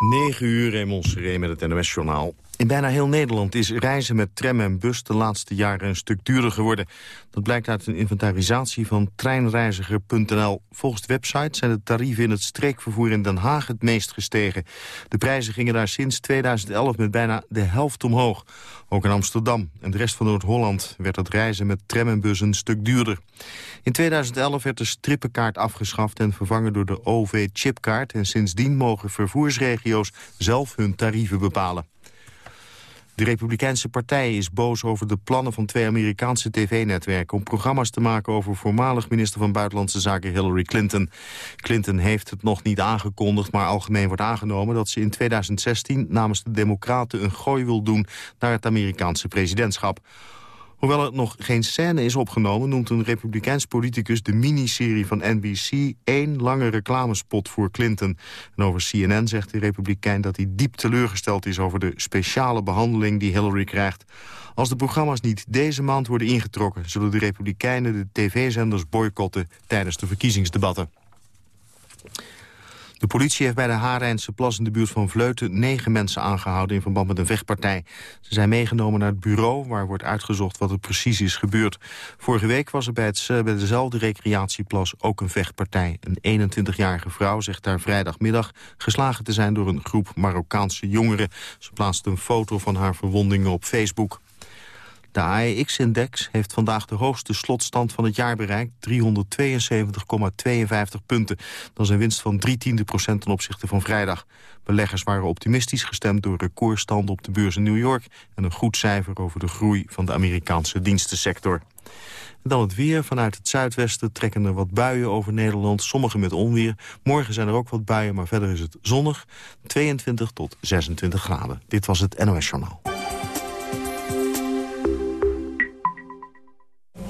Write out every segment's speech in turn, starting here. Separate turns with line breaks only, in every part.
9 uur, Raymond Seré met het NOS-journaal. In bijna heel Nederland is reizen met tram en bus de laatste jaren een stuk duurder geworden. Dat blijkt uit een inventarisatie van treinreiziger.nl. Volgens de website zijn de tarieven in het streekvervoer in Den Haag het meest gestegen. De prijzen gingen daar sinds 2011 met bijna de helft omhoog. Ook in Amsterdam en de rest van Noord-Holland werd het reizen met tram en bus een stuk duurder. In 2011 werd de strippenkaart afgeschaft en vervangen door de OV-chipkaart. En sindsdien mogen vervoersregio's zelf hun tarieven bepalen. De Republikeinse Partij is boos over de plannen van twee Amerikaanse tv-netwerken... om programma's te maken over voormalig minister van Buitenlandse Zaken Hillary Clinton. Clinton heeft het nog niet aangekondigd, maar algemeen wordt aangenomen... dat ze in 2016 namens de Democraten een gooi wil doen naar het Amerikaanse presidentschap. Hoewel er nog geen scène is opgenomen... noemt een republikeins politicus de miniserie van NBC... één lange reclamespot voor Clinton. En over CNN zegt de republikein dat hij diep teleurgesteld is... over de speciale behandeling die Hillary krijgt. Als de programma's niet deze maand worden ingetrokken... zullen de republikeinen de tv-zenders boycotten tijdens de verkiezingsdebatten. De politie heeft bij de Harijnse plas in de buurt van Vleuten... negen mensen aangehouden in verband met een vechtpartij. Ze zijn meegenomen naar het bureau waar wordt uitgezocht wat er precies is gebeurd. Vorige week was er bij, het, bij dezelfde recreatieplas ook een vechtpartij. Een 21-jarige vrouw zegt daar vrijdagmiddag geslagen te zijn... door een groep Marokkaanse jongeren. Ze plaatste een foto van haar verwondingen op Facebook. De AEX-index heeft vandaag de hoogste slotstand van het jaar bereikt, 372,52 punten. Dat is een winst van drie tiende procent ten opzichte van vrijdag. Beleggers waren optimistisch gestemd door recordstanden op de beurs in New York... en een goed cijfer over de groei van de Amerikaanse dienstensector. dan het weer. Vanuit het zuidwesten trekken er wat buien over Nederland. Sommige met onweer. Morgen zijn er ook wat buien, maar verder is het zonnig. 22 tot 26 graden. Dit was het NOS Journaal.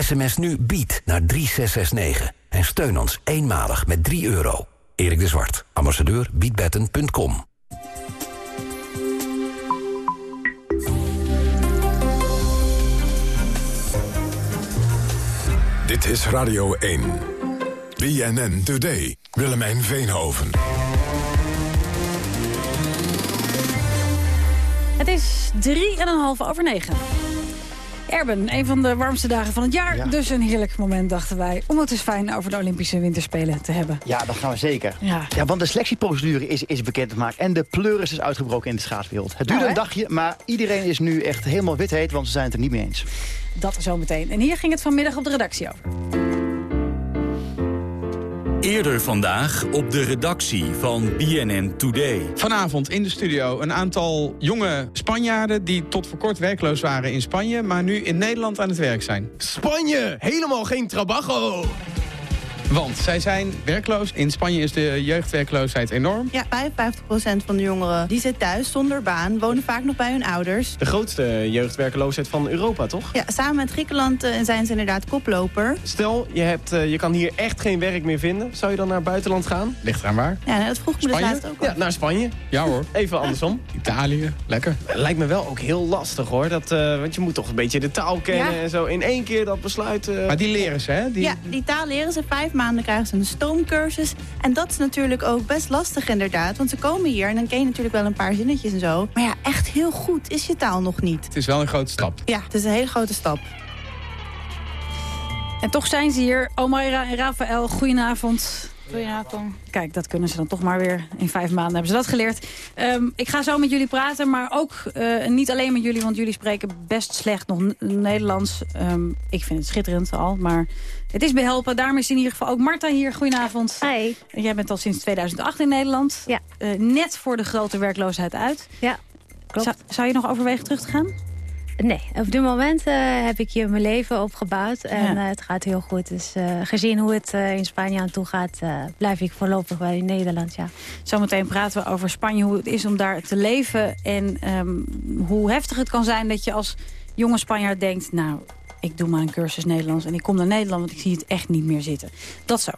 SMS nu BIED naar 3669 en steun ons eenmalig met 3 euro. Erik de Zwart, ambassadeur biedbetten.com.
Dit is Radio 1. BNN Today. Willemijn Veenhoven.
Het is drie en een half over negen. Erben, een van de warmste dagen van het jaar. Dus een heerlijk moment, dachten wij, om het eens fijn over de Olympische Winterspelen te hebben.
Ja, dat gaan we zeker. Ja. ja want de selectieprocedure is, is bekendgemaakt en de pleuris is uitgebroken in de schaatswereld. Het duurde nou, een dagje, maar iedereen is nu echt helemaal wit heet, want ze zijn het er niet mee eens.
Dat zometeen. En hier ging het vanmiddag op de redactie over.
Eerder vandaag op de redactie van BNN Today.
Vanavond in de studio een aantal jonge Spanjaarden... die tot voor kort werkloos waren in Spanje... maar nu in Nederland aan het werk zijn.
Spanje! Helemaal geen trabajo!
Want zij zijn werkloos. In Spanje is de jeugdwerkloosheid enorm.
Ja, 55% van de jongeren die zit thuis zonder baan... wonen vaak nog bij hun ouders.
De grootste jeugdwerkloosheid van Europa, toch?
Ja, samen met Griekenland uh, zijn ze inderdaad koploper.
Stel, je, hebt, uh, je kan hier echt geen werk meer vinden. Zou je dan naar het buitenland gaan?
Ligt eraan waar.
Ja, dat vroeg ik me dus laatst ook
al. Ja, naar Spanje.
Ja hoor.
Even andersom.
Italië, lekker.
Lijkt me wel ook heel lastig hoor. Dat, uh, want je moet toch een beetje de taal kennen en zo. In één keer dat besluit...
Maar die leren ze, hè? Die...
Ja, die taal leren ze vijf maanden krijgen ze een stoomcursus. En dat is natuurlijk ook best lastig inderdaad. Want ze komen hier en dan ken je natuurlijk wel een paar zinnetjes en zo. Maar ja, echt heel goed is je taal nog niet.
Het is wel een grote stap.
Ja, het is een hele grote stap.
En toch zijn ze hier. Omaira en Rafael, goedenavond. Goedenavond. Kijk, dat kunnen ze dan toch maar weer. In vijf maanden hebben ze dat geleerd. Ehm, ik ga zo met jullie praten, maar ook uh, niet alleen met jullie... want jullie spreken best slecht nog Nederlands. Um, ik vind het schitterend al, maar het is behelpen. Daarom is in ieder geval ook Marta hier. Goedenavond.
Hi.
Jij bent al sinds 2008 in Nederland.
Ja.
Uh, net voor de grote werkloosheid uit.
Ja, klopt.
Zou, zou je nog overwegen terug te gaan?
Nee, op dit moment uh, heb ik hier mijn leven opgebouwd en ja. uh, het gaat heel goed. Dus uh, gezien hoe het in Spanje aan toe gaat, blijf ik voorlopig wel in Nederland, ja.
Zometeen praten we over Spanje, hoe het is om daar te leven... en um, hoe heftig het kan zijn dat je als jonge Spanjaard denkt... nou, ik doe maar een cursus Nederlands en ik kom naar Nederland... want ik zie het echt niet meer zitten. Dat zo.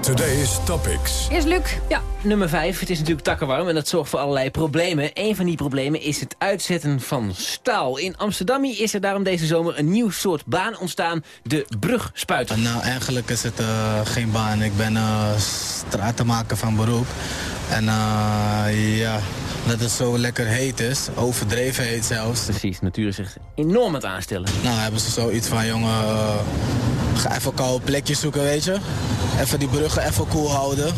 Today's Topics.
Eerst Luc.
Ja, nummer 5. Het is natuurlijk takkenwarm en dat zorgt voor allerlei problemen. Een van die problemen is het uitzetten van staal. In Amsterdam is er daarom deze zomer een nieuw soort baan ontstaan. De brugspuiter.
Nou, eigenlijk is het uh, geen baan. Ik ben uh, stratenmaker van beroep. En uh, ja, dat het zo lekker heet is. Overdreven heet zelfs.
Precies, natuur is zich enorm aan het aanstellen.
Nou, hebben ze zoiets van, jongen, ga even koude plekjes zoeken, weet je. Even die bruggen even koel houden.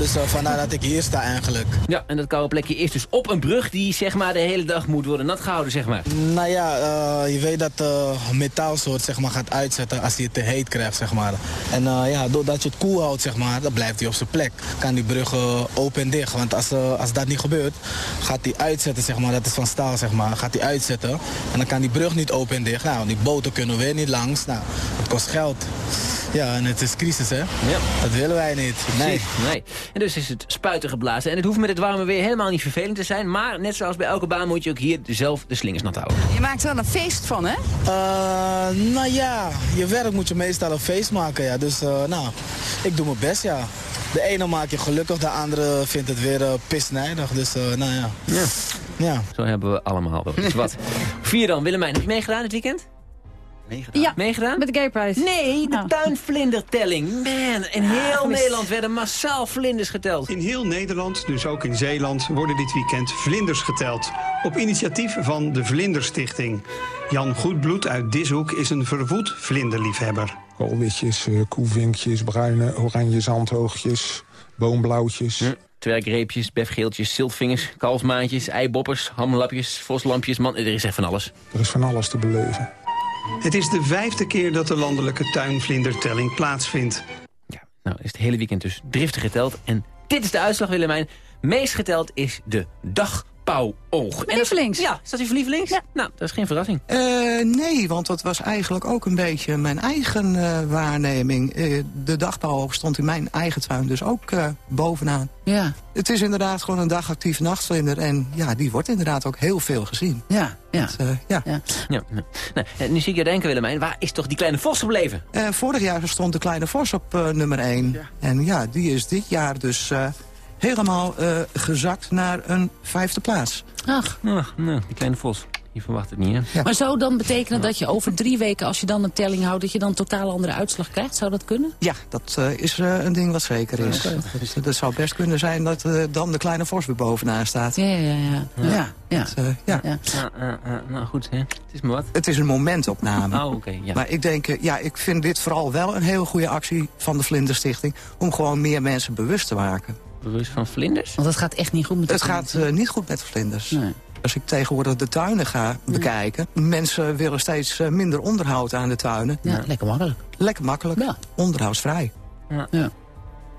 Dus uh, vandaar dat ik hier sta eigenlijk.
Ja, en dat koude plekje is dus op een brug die zeg maar de hele dag moet worden nat gehouden, zeg maar.
Nou ja, uh, je weet dat uh, metaalsoort zeg maar, gaat uitzetten als hij het te heet krijgt, zeg maar. En ja, doordat je het koel houdt, zeg maar, dan blijft hij op zijn plek. Kan die brug open en dicht. Want als, als dat niet gebeurt, gaat hij uitzetten, zeg maar. Dat is van staal, zeg maar. Gaat hij uitzetten. En dan kan die brug niet open en dicht. Nou, die boten kunnen weer niet langs. Nou, het kost geld. Ja, en het is crisis, hè?
Ja.
Dat willen wij niet. Nee.
nee. En dus is het spuiten geblazen. En het hoeft met het warme weer helemaal niet vervelend te zijn. Maar net zoals bij elke baan moet je ook hier zelf de slingers nat houden.
Je maakt er wel een feest van, hè?
Uh, nou ja, je werk moet je meestal een feest maken, ja. Dus, uh, nou, ik doe mijn best, ja. De ene maak je gelukkig, de andere vindt het weer uh, pisnijdig. Dus, nou ja.
ja.
ja.
Zo hebben we allemaal wel iets wat. Vier dan, Willemijn, heb je meegedaan dit weekend?
Meegedaan? Ja,
meegedaan?
met de Gay Prize.
Nee, de oh. tuinvlindertelling. Man, in heel Nederland werden massaal vlinders geteld.
In heel Nederland, dus ook in Zeeland, worden dit weekend vlinders geteld. Op initiatief van de Vlinderstichting. Jan Goedbloed uit Dishoek is een verwoed vlinderliefhebber.
Koolwitjes, uh, koevinkjes, bruine, oranje zandhoogjes, boomblauwtjes.
Ja. Twerkreepjes, befgeeltjes, ziltvingers, kalfsmaantjes, eiboppers, hamlapjes, voslampjes. Man, er is echt van alles.
Er is van alles te beleven.
Het is de vijfde keer dat de landelijke tuinvlindertelling plaatsvindt.
Ja, nou is het hele weekend dus driftig geteld. En dit is de uitslag, Willemijn. Meest geteld is de
Lievelings?
Dat, ja, is dat uw lievelings?
Ja.
Nou, dat is geen verrassing.
Uh, nee, want dat was eigenlijk ook een beetje mijn eigen uh, waarneming. Uh, de dagpauwoog stond in mijn eigen tuin dus ook bovenaan.
Ja.
Het is inderdaad gewoon een dagactieve nachtvlinder. En ja, die wordt inderdaad ook heel veel gezien.
Ja, ja.
Dat, uh, ja.
ja.
ja. Nou, nu zie ik je denken, Willemijn, waar is toch die kleine vos gebleven?
Uh, vorig jaar stond de kleine vos op uh, nummer 1. Ja. En ja, die is dit jaar dus helemaal gezakt naar een vijfde plaats.
Ach.
Ach, nou, die kleine vos. Je verwacht het niet, hè?
Ja. Maar zou dan betekenen dat je over drie weken, als je dan een telling houdt... dat je dan een totaal andere uitslag krijgt? Zou dat kunnen?
Ja, dat uh, is uh, een ding wat zeker is. Okay. Dus, dat zou best kunnen zijn dat uh, dan de kleine vos weer bovenaan staat.
Ja, ja, ja. ja. ja. ja.
Dat, ja.
ja. nou goed, hè. het is maar wat.
Het is een momentopname.
Oh, oké, okay, ja.
Maar ik denk, ja, ik vind dit vooral wel een heel goede actie van de Vlinderstichting... om gewoon meer mensen bewust te maken.
Bewust van vlinders?
Want het gaat echt niet goed met de
Het gaat niet goed met de vlinders. Nee. Als ik tegenwoordig de tuinen ga bekijken... mensen willen steeds minder onderhoud aan de tuinen.
Ja, lekker makkelijk.
Lekker makkelijk,
ja.
onderhoudsvrij.
Ja, ja.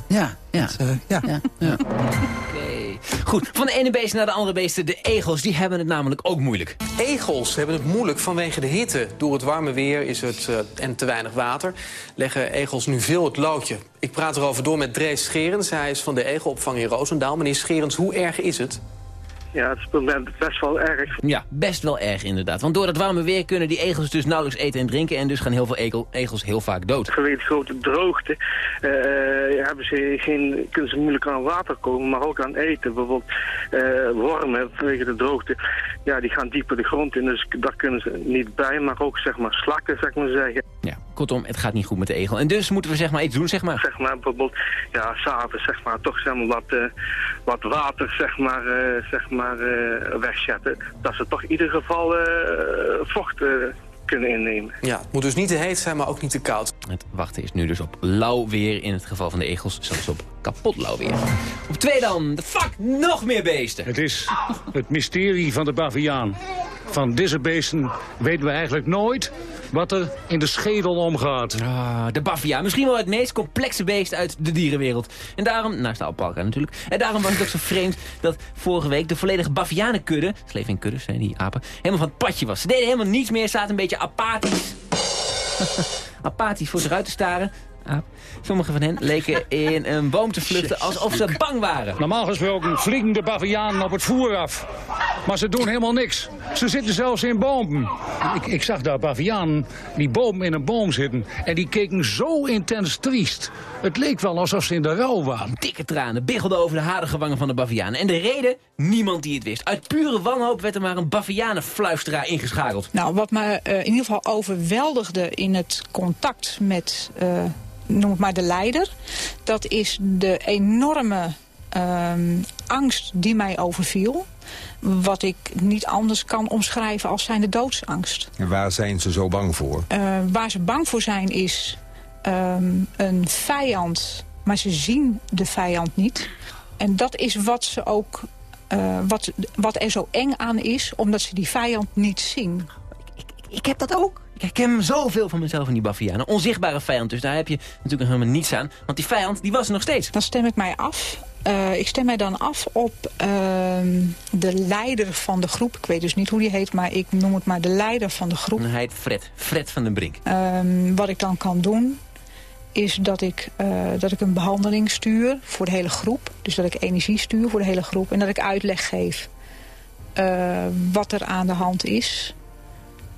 Ja, ja.
Dat, uh, ja.
ja, ja.
Okay. Goed, van de ene beest naar de andere beesten. De egels, die hebben het namelijk ook moeilijk.
Egels hebben het moeilijk vanwege de hitte. Door het warme weer is het, uh, en te weinig water... leggen egels nu veel het loodje. Ik praat erover door met Drees Scherens. Hij is van de egelopvang in Roosendaal. Meneer Scherens, hoe erg is het?
Ja, het is best wel erg.
Ja, best wel erg inderdaad. Want door het warme weer kunnen die egels dus nauwelijks eten en drinken... en dus gaan heel veel egel, egels heel vaak dood.
Vanwege grote droogte uh, hebben ze geen, kunnen ze moeilijk aan water komen, maar ook aan eten. Bijvoorbeeld uh, wormen vanwege de droogte, ja, die gaan dieper de grond in. Dus daar kunnen ze niet bij, maar ook zeg maar slakken, zeg maar zeggen.
Ja, kortom, het gaat niet goed met de egel. En dus moeten we zeg maar iets doen, zeg maar.
Zeg maar bijvoorbeeld, ja, s'avonds zeg maar toch zeg maar wat, uh, wat water, zeg maar, zeg maar maar uh, wegzetten. Dat ze toch in ieder geval uh, vocht uh, kunnen innemen.
Ja, het moet dus niet te heet zijn, maar ook niet te koud.
Het wachten is nu dus op lauw weer. In het geval van de egels zelfs op kapot lauw weer. Op twee dan, de fuck, nog meer beesten.
Het is het mysterie van de baviaan. Van deze beesten weten we eigenlijk nooit wat er in de schedel omgaat.
Ah, de baviaan, misschien wel het meest complexe beest uit de dierenwereld. En daarom, naast de alpaca natuurlijk, en daarom was het ook zo vreemd dat vorige week de volledige bavianenkudde, ze leven in kuddes, hè, die apen, helemaal van het padje was. Ze deden helemaal niets meer, zaten een beetje apathisch. apathisch voor zich uit te staren. Aap. Sommige van hen leken in een boom te vluchten alsof ze bang waren.
Normaal gesproken vliegen de bavianen op het voer af. Maar ze doen helemaal niks. Ze zitten zelfs in bomen. Ik, ik zag daar bavianen die boven in een boom zitten. En die keken zo intens triest. Het leek wel alsof ze in de rouw waren.
Dikke tranen biggelden over de harige wangen van de bavianen. En de reden? Niemand die het wist. Uit pure wanhoop werd er maar een bavianenfluisteraar ingeschakeld.
Nou, wat me eh, in ieder geval overweldigde in het contact met, eh, noem het maar de leider... dat is de enorme ehm, angst die mij overviel. Wat ik niet anders kan omschrijven als zijn de doodsangst.
En waar zijn ze zo bang voor?
Eh, waar ze bang voor zijn is ehm, een vijand, maar ze zien de vijand niet. En dat is wat, ze ook, eh, wat, wat er zo eng aan is, omdat ze die vijand niet zien.
Ik heb dat ook. Ik herken zoveel van mezelf in die bavianen. Onzichtbare vijand, dus daar heb je natuurlijk helemaal niets aan. Want die vijand, die was er nog steeds.
Dan stem ik mij af. Uh, ik stem mij dan af op uh, de leider van de groep. Ik weet dus niet hoe die heet, maar ik noem het maar de leider van de groep.
Hij heet Fred. Fred van den Brink.
Uh, wat ik dan kan doen, is dat ik, uh, dat ik een behandeling stuur voor de hele groep. Dus dat ik energie stuur voor de hele groep. En dat ik uitleg geef uh, wat er aan de hand is.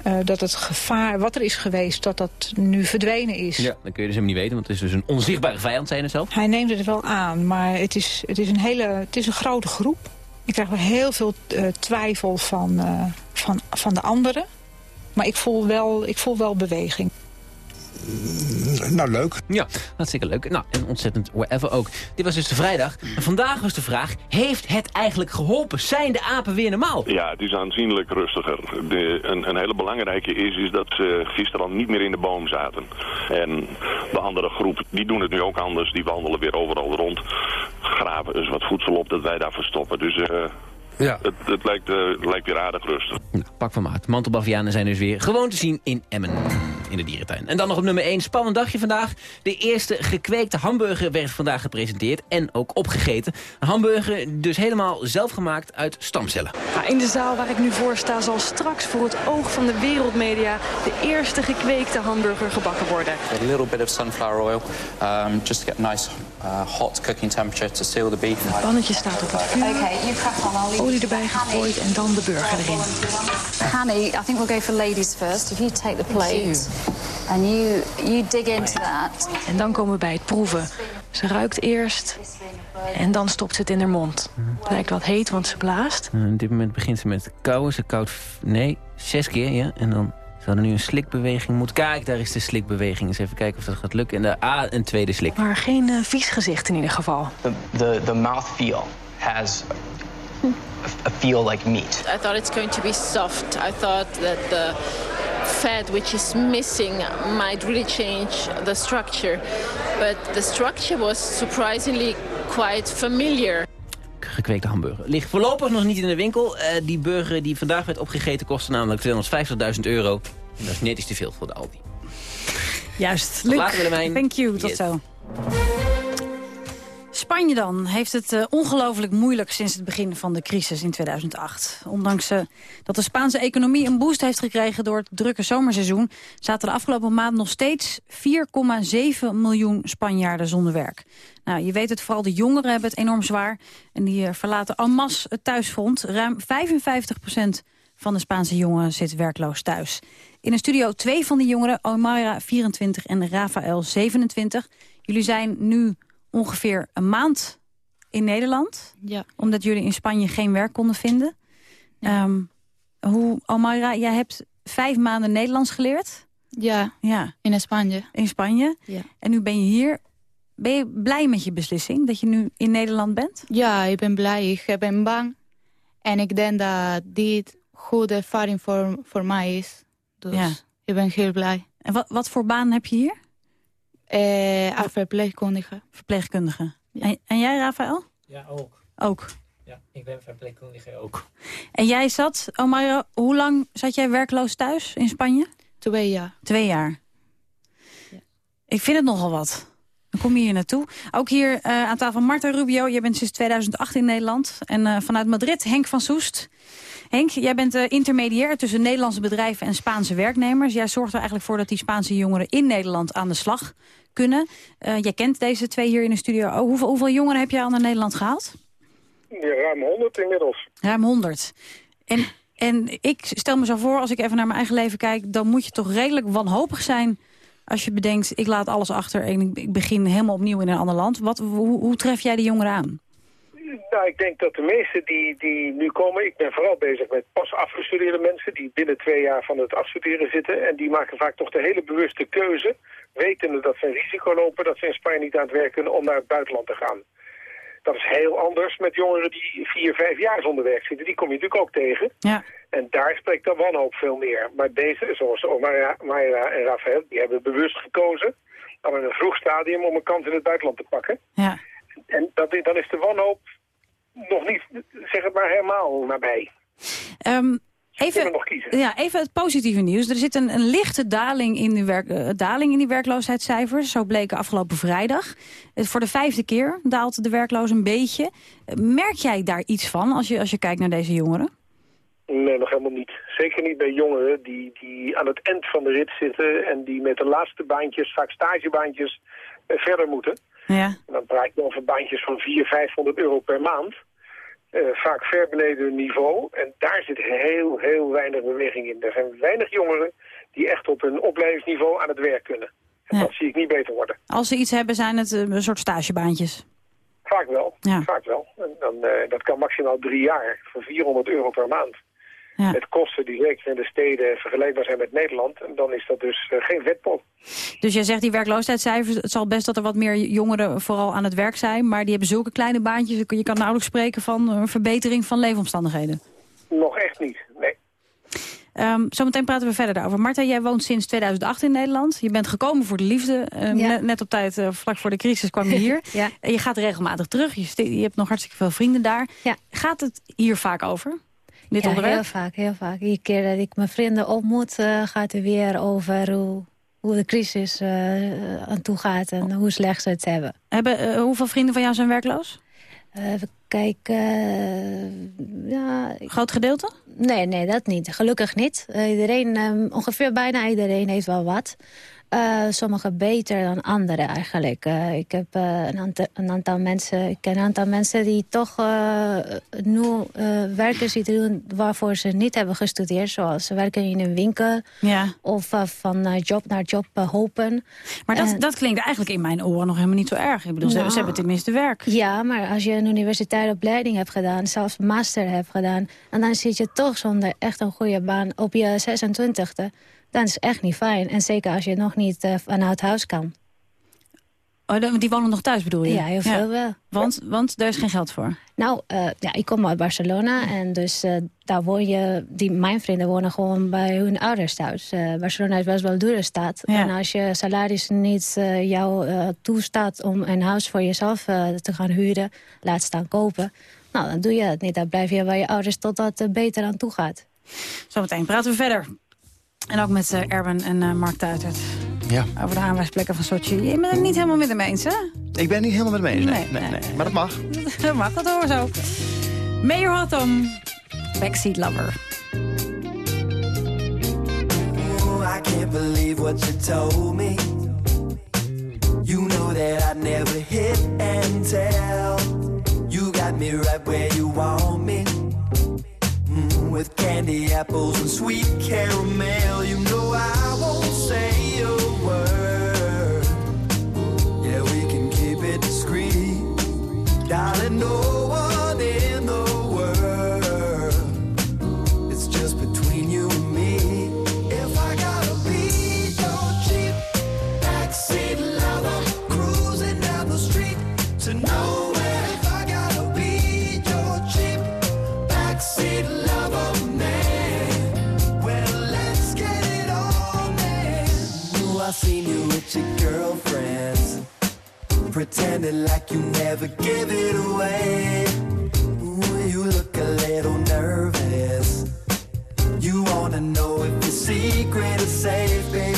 Uh, dat het gevaar wat er is geweest, dat dat nu verdwenen is.
Ja, dan kun je dus helemaal niet weten, want het is dus een onzichtbare vijand, zei je het zelf.
Hij neemt het wel aan, maar het is, het is, een, hele, het is een grote groep. Ik krijg wel heel veel uh, twijfel van, uh, van, van de anderen. Maar ik voel wel, ik voel wel beweging.
Nou, leuk.
Ja, hartstikke leuk. Nou, en ontzettend wherever ook. Dit was dus de vrijdag. En vandaag was de vraag, heeft het eigenlijk geholpen? Zijn de apen weer normaal?
Ja, het is aanzienlijk rustiger. De, een, een hele belangrijke is, is dat ze gisteren al niet meer in de boom zaten. En de andere groep, die doen het nu ook anders. Die wandelen weer overal rond. Graven dus wat voedsel op dat wij daar verstoppen. Dus... Uh, ja. Het, het lijkt, uh, lijkt weer aardig rustig.
Nou, pak van maat. Mantelbavianen zijn dus weer gewoon te zien in Emmen. In de dierentuin. En dan nog op nummer 1. Spannend dagje vandaag. De eerste gekweekte hamburger werd vandaag gepresenteerd. En ook opgegeten. Een hamburger dus helemaal zelf gemaakt uit stamcellen.
Ja, in de zaal waar ik nu voor sta zal straks voor het oog van de wereldmedia... de eerste gekweekte hamburger gebakken worden.
A little bit of sunflower oil. Um, just to get nice uh, hot cooking temperature to seal the beef.
Het pannetje staat op het vuur.
Okay, crack on. I'll leave
olie erbij gegooid en dan de burger erin.
Honey, I think we'll go for ladies first. If you take the plate and you, you dig into that.
En dan komen we bij het proeven. Ze ruikt eerst en dan stopt ze het in haar mond. Het lijkt wat heet, want ze blaast.
op dit moment begint ze met kauwen. Ze koudt, nee, zes keer, ja. En dan zou er nu een slikbeweging moeten... Kijk, daar is de slikbeweging. Eens even kijken of dat gaat lukken. En de A, een tweede slik.
Maar geen uh, vies gezicht in ieder geval.
The, the, the mouthfeel has feel like meat.
I thought it's going to be soft. I thought that the fat which is missing might really change the structure. But the structure was surprisingly quite familiar.
Gekweekte hamburger. Ligt voorlopig nog niet in de winkel. Uh, die burger die vandaag werd opgegeten kostte namelijk 250.000 euro. En dat is net iets te veel voor de Aldi.
Juist.
Luc, later, Willemijn.
Thank you. Tot yes. zo. Spanje dan heeft het uh, ongelooflijk moeilijk sinds het begin van de crisis in 2008. Ondanks uh, dat de Spaanse economie een boost heeft gekregen door het drukke zomerseizoen... zaten de afgelopen maand nog steeds 4,7 miljoen Spanjaarden zonder werk. Nou, je weet het, vooral de jongeren hebben het enorm zwaar. En die uh, verlaten en masse het thuisfront. Ruim 55% van de Spaanse jongeren zit werkloos thuis. In een studio twee van die jongeren, Omaira 24 en Rafael 27. Jullie zijn nu ongeveer een maand in Nederland.
Ja.
Omdat jullie in Spanje geen werk konden vinden. Ja. Um, hoe, Almira, jij hebt vijf maanden Nederlands geleerd.
Ja,
ja.
in Spanje.
In Spanje.
Ja.
En nu ben je hier. Ben je blij met je beslissing dat je nu in Nederland bent?
Ja, ik ben blij. Ik ben bang. En ik denk dat dit goede ervaring voor, voor mij is. Dus
ja.
Ik ben heel blij.
En wat, wat voor baan heb je hier?
Eh, als verpleegkundige.
Verpleegkundige. En, en jij, Rafael?
Ja, ook.
Ook.
Ja, ik ben verpleegkundige ook.
En jij zat, Omar, hoe lang zat jij werkloos thuis in Spanje?
Twee jaar.
Twee jaar. Ik vind het nogal wat. Dan kom je hier naartoe. Ook hier eh, aan tafel Marta Rubio. Jij bent sinds 2008 in Nederland. En eh, vanuit Madrid Henk van Soest. Henk, jij bent uh, intermediair tussen Nederlandse bedrijven en Spaanse werknemers. Jij zorgt er eigenlijk voor dat die Spaanse jongeren in Nederland aan de slag kunnen. jij kent deze twee hier in de studio. Oh, hoeveel, hoeveel jongeren heb jij al naar Nederland gehaald?
Ja, ruim 100 inmiddels.
Ruim 100. En, en ik stel me zo voor, als ik even naar mijn eigen leven kijk... dan moet je toch redelijk wanhopig zijn als je bedenkt... ik laat alles achter en ik begin helemaal opnieuw in een ander land. Wat, hoe, hoe tref jij de jongeren aan?
Nou, ik denk dat de meesten die, die nu komen... ik ben vooral bezig met pas afgestudeerde mensen... die binnen twee jaar van het afstuderen zitten... en die maken vaak toch de hele bewuste keuze... wetende dat ze een risico lopen... dat ze in Spanje niet aan het werk kunnen om naar het buitenland te gaan. Dat is heel anders met jongeren die vier, vijf jaar zonder werk zitten. Die kom je natuurlijk ook tegen.
Ja.
En daar spreekt dan wanhoop veel meer. Maar deze, zoals Mayra en Rafael, die hebben bewust gekozen... al in een vroeg stadium om een kans in het buitenland te pakken.
Ja.
En dat, dan is de wanhoop nog niet, zeg het maar, helemaal nabij.
Um, Even, ja, even het positieve nieuws. Er zit een, een lichte daling in, de werk, uh, daling in die werkloosheidscijfers. Zo bleken afgelopen vrijdag. Uh, voor de vijfde keer daalt de werkloos een beetje. Uh, merk jij daar iets van als je, als je kijkt naar deze jongeren?
Nee, nog helemaal niet. Zeker niet bij jongeren die, die aan het eind van de rit zitten... en die met de laatste baantjes, vaak stagebaantjes, verder moeten.
Ja.
En dan praat je over baantjes van 400, 500 euro per maand. Uh, vaak ver beneden hun niveau. En daar zit heel, heel weinig beweging in. Er zijn weinig jongeren die echt op hun opleidingsniveau aan het werk kunnen. En
Ja.
dat zie ik niet beter worden.
Als ze iets hebben, zijn het eh, een soort stagebaantjes.
Vaak wel.
Ja.
Vaak wel. En dan, eh, dat kan maximaal drie jaar voor 400 euro per maand.
Ja.
Met kosten die zeker in de steden vergelijkbaar zijn met Nederland. En dan is dat dus eh, geen vetpot.
Dus jij zegt die werkloosheidscijfers, het zal best dat er wat meer jongeren vooral aan het werk zijn. Maar die hebben zulke kleine baantjes, je kan nauwelijks spreken van een verbetering van leefomstandigheden.
Nog echt niet, nee.
Ehm, zometeen praten we verder daarover. Marta, jij woont sinds 2008 in Nederland. Je bent gekomen voor de liefde. Ehm,
Ja.
net, op tijd, eh, vlak voor de crisis, kwam je hier.
Ja.
En je gaat regelmatig terug. Je, je hebt nog hartstikke veel vrienden daar. Gaat het hier vaak over? Dit
ja,
onderwerp?
heel vaak, heel vaak. Iedere keer dat ik mijn vrienden ontmoet, eh, gaat het weer over hoe, hoe de crisis eh, aan toe gaat en hoe slecht ze het hebben.
Hebben, eh, hoeveel vrienden van jou zijn werkloos?
Even kijken. ja,
Groot gedeelte?
Nee, nee, dat niet. Gelukkig niet. Iedereen, ongeveer bijna iedereen heeft wel wat. Eh sommigen beter dan anderen eigenlijk. Eh, ik heb eh, een, aantal, een aantal mensen, ik ken een aantal mensen die toch nu werken zitten doen waarvoor ze niet hebben gestudeerd. Zoals ze werken in een winkel
Ja.
of van job naar job hopen.
Maar dat, dat klinkt eigenlijk in mijn oren nog helemaal niet zo erg. Ik bedoel, ze,
Nou.
ze hebben tenminste werk.
Ja, maar als je een universitaire opleiding hebt gedaan, zelfs master hebt gedaan... en dan zit je toch zonder echt een goede baan op je 26e... dan is echt niet fijn. En zeker als je nog niet eh, vanuit huis kan.
Oh, die wonen nog thuis bedoel je?
Ja, heel veel wel.
Want, want daar is geen geld voor.
Nou, eh, ja, ik kom uit Barcelona en dus eh, daar woon je... Die, mijn vrienden wonen gewoon bij hun ouders thuis. Barcelona is best wel een dure stad.
Ja.
En als je salaris niet jou toestaat om een huis voor jezelf te gaan huren... laat staan kopen, nou, dan doe je het niet. Dan blijf je bij je ouders totdat het er beter aan toe gaat.
Zometeen praten we verder. En ook met eh, Erben en eh, Mark Tuitert.
Ja.
Over de aanwijsplekken van Sochi. Je bent het niet helemaal met hem eens, hè?
Ik ben niet helemaal met hem eens, nee.
Nee,
nee, nee. Maar dat mag.
Dat mag, dat hoor zo. Mayor Hawthorne, Backseat Lover.
Oh, I can't believe what you told me. You know that I'd never hit and tell. You got me right where you want with candy apples and sweet caramel. You know I won't say a word. Yeah, we can keep it discreet. Darling, no pretending like you never give it away. Ooh, you look a little nervous. You wanna know if your secret is safe, baby.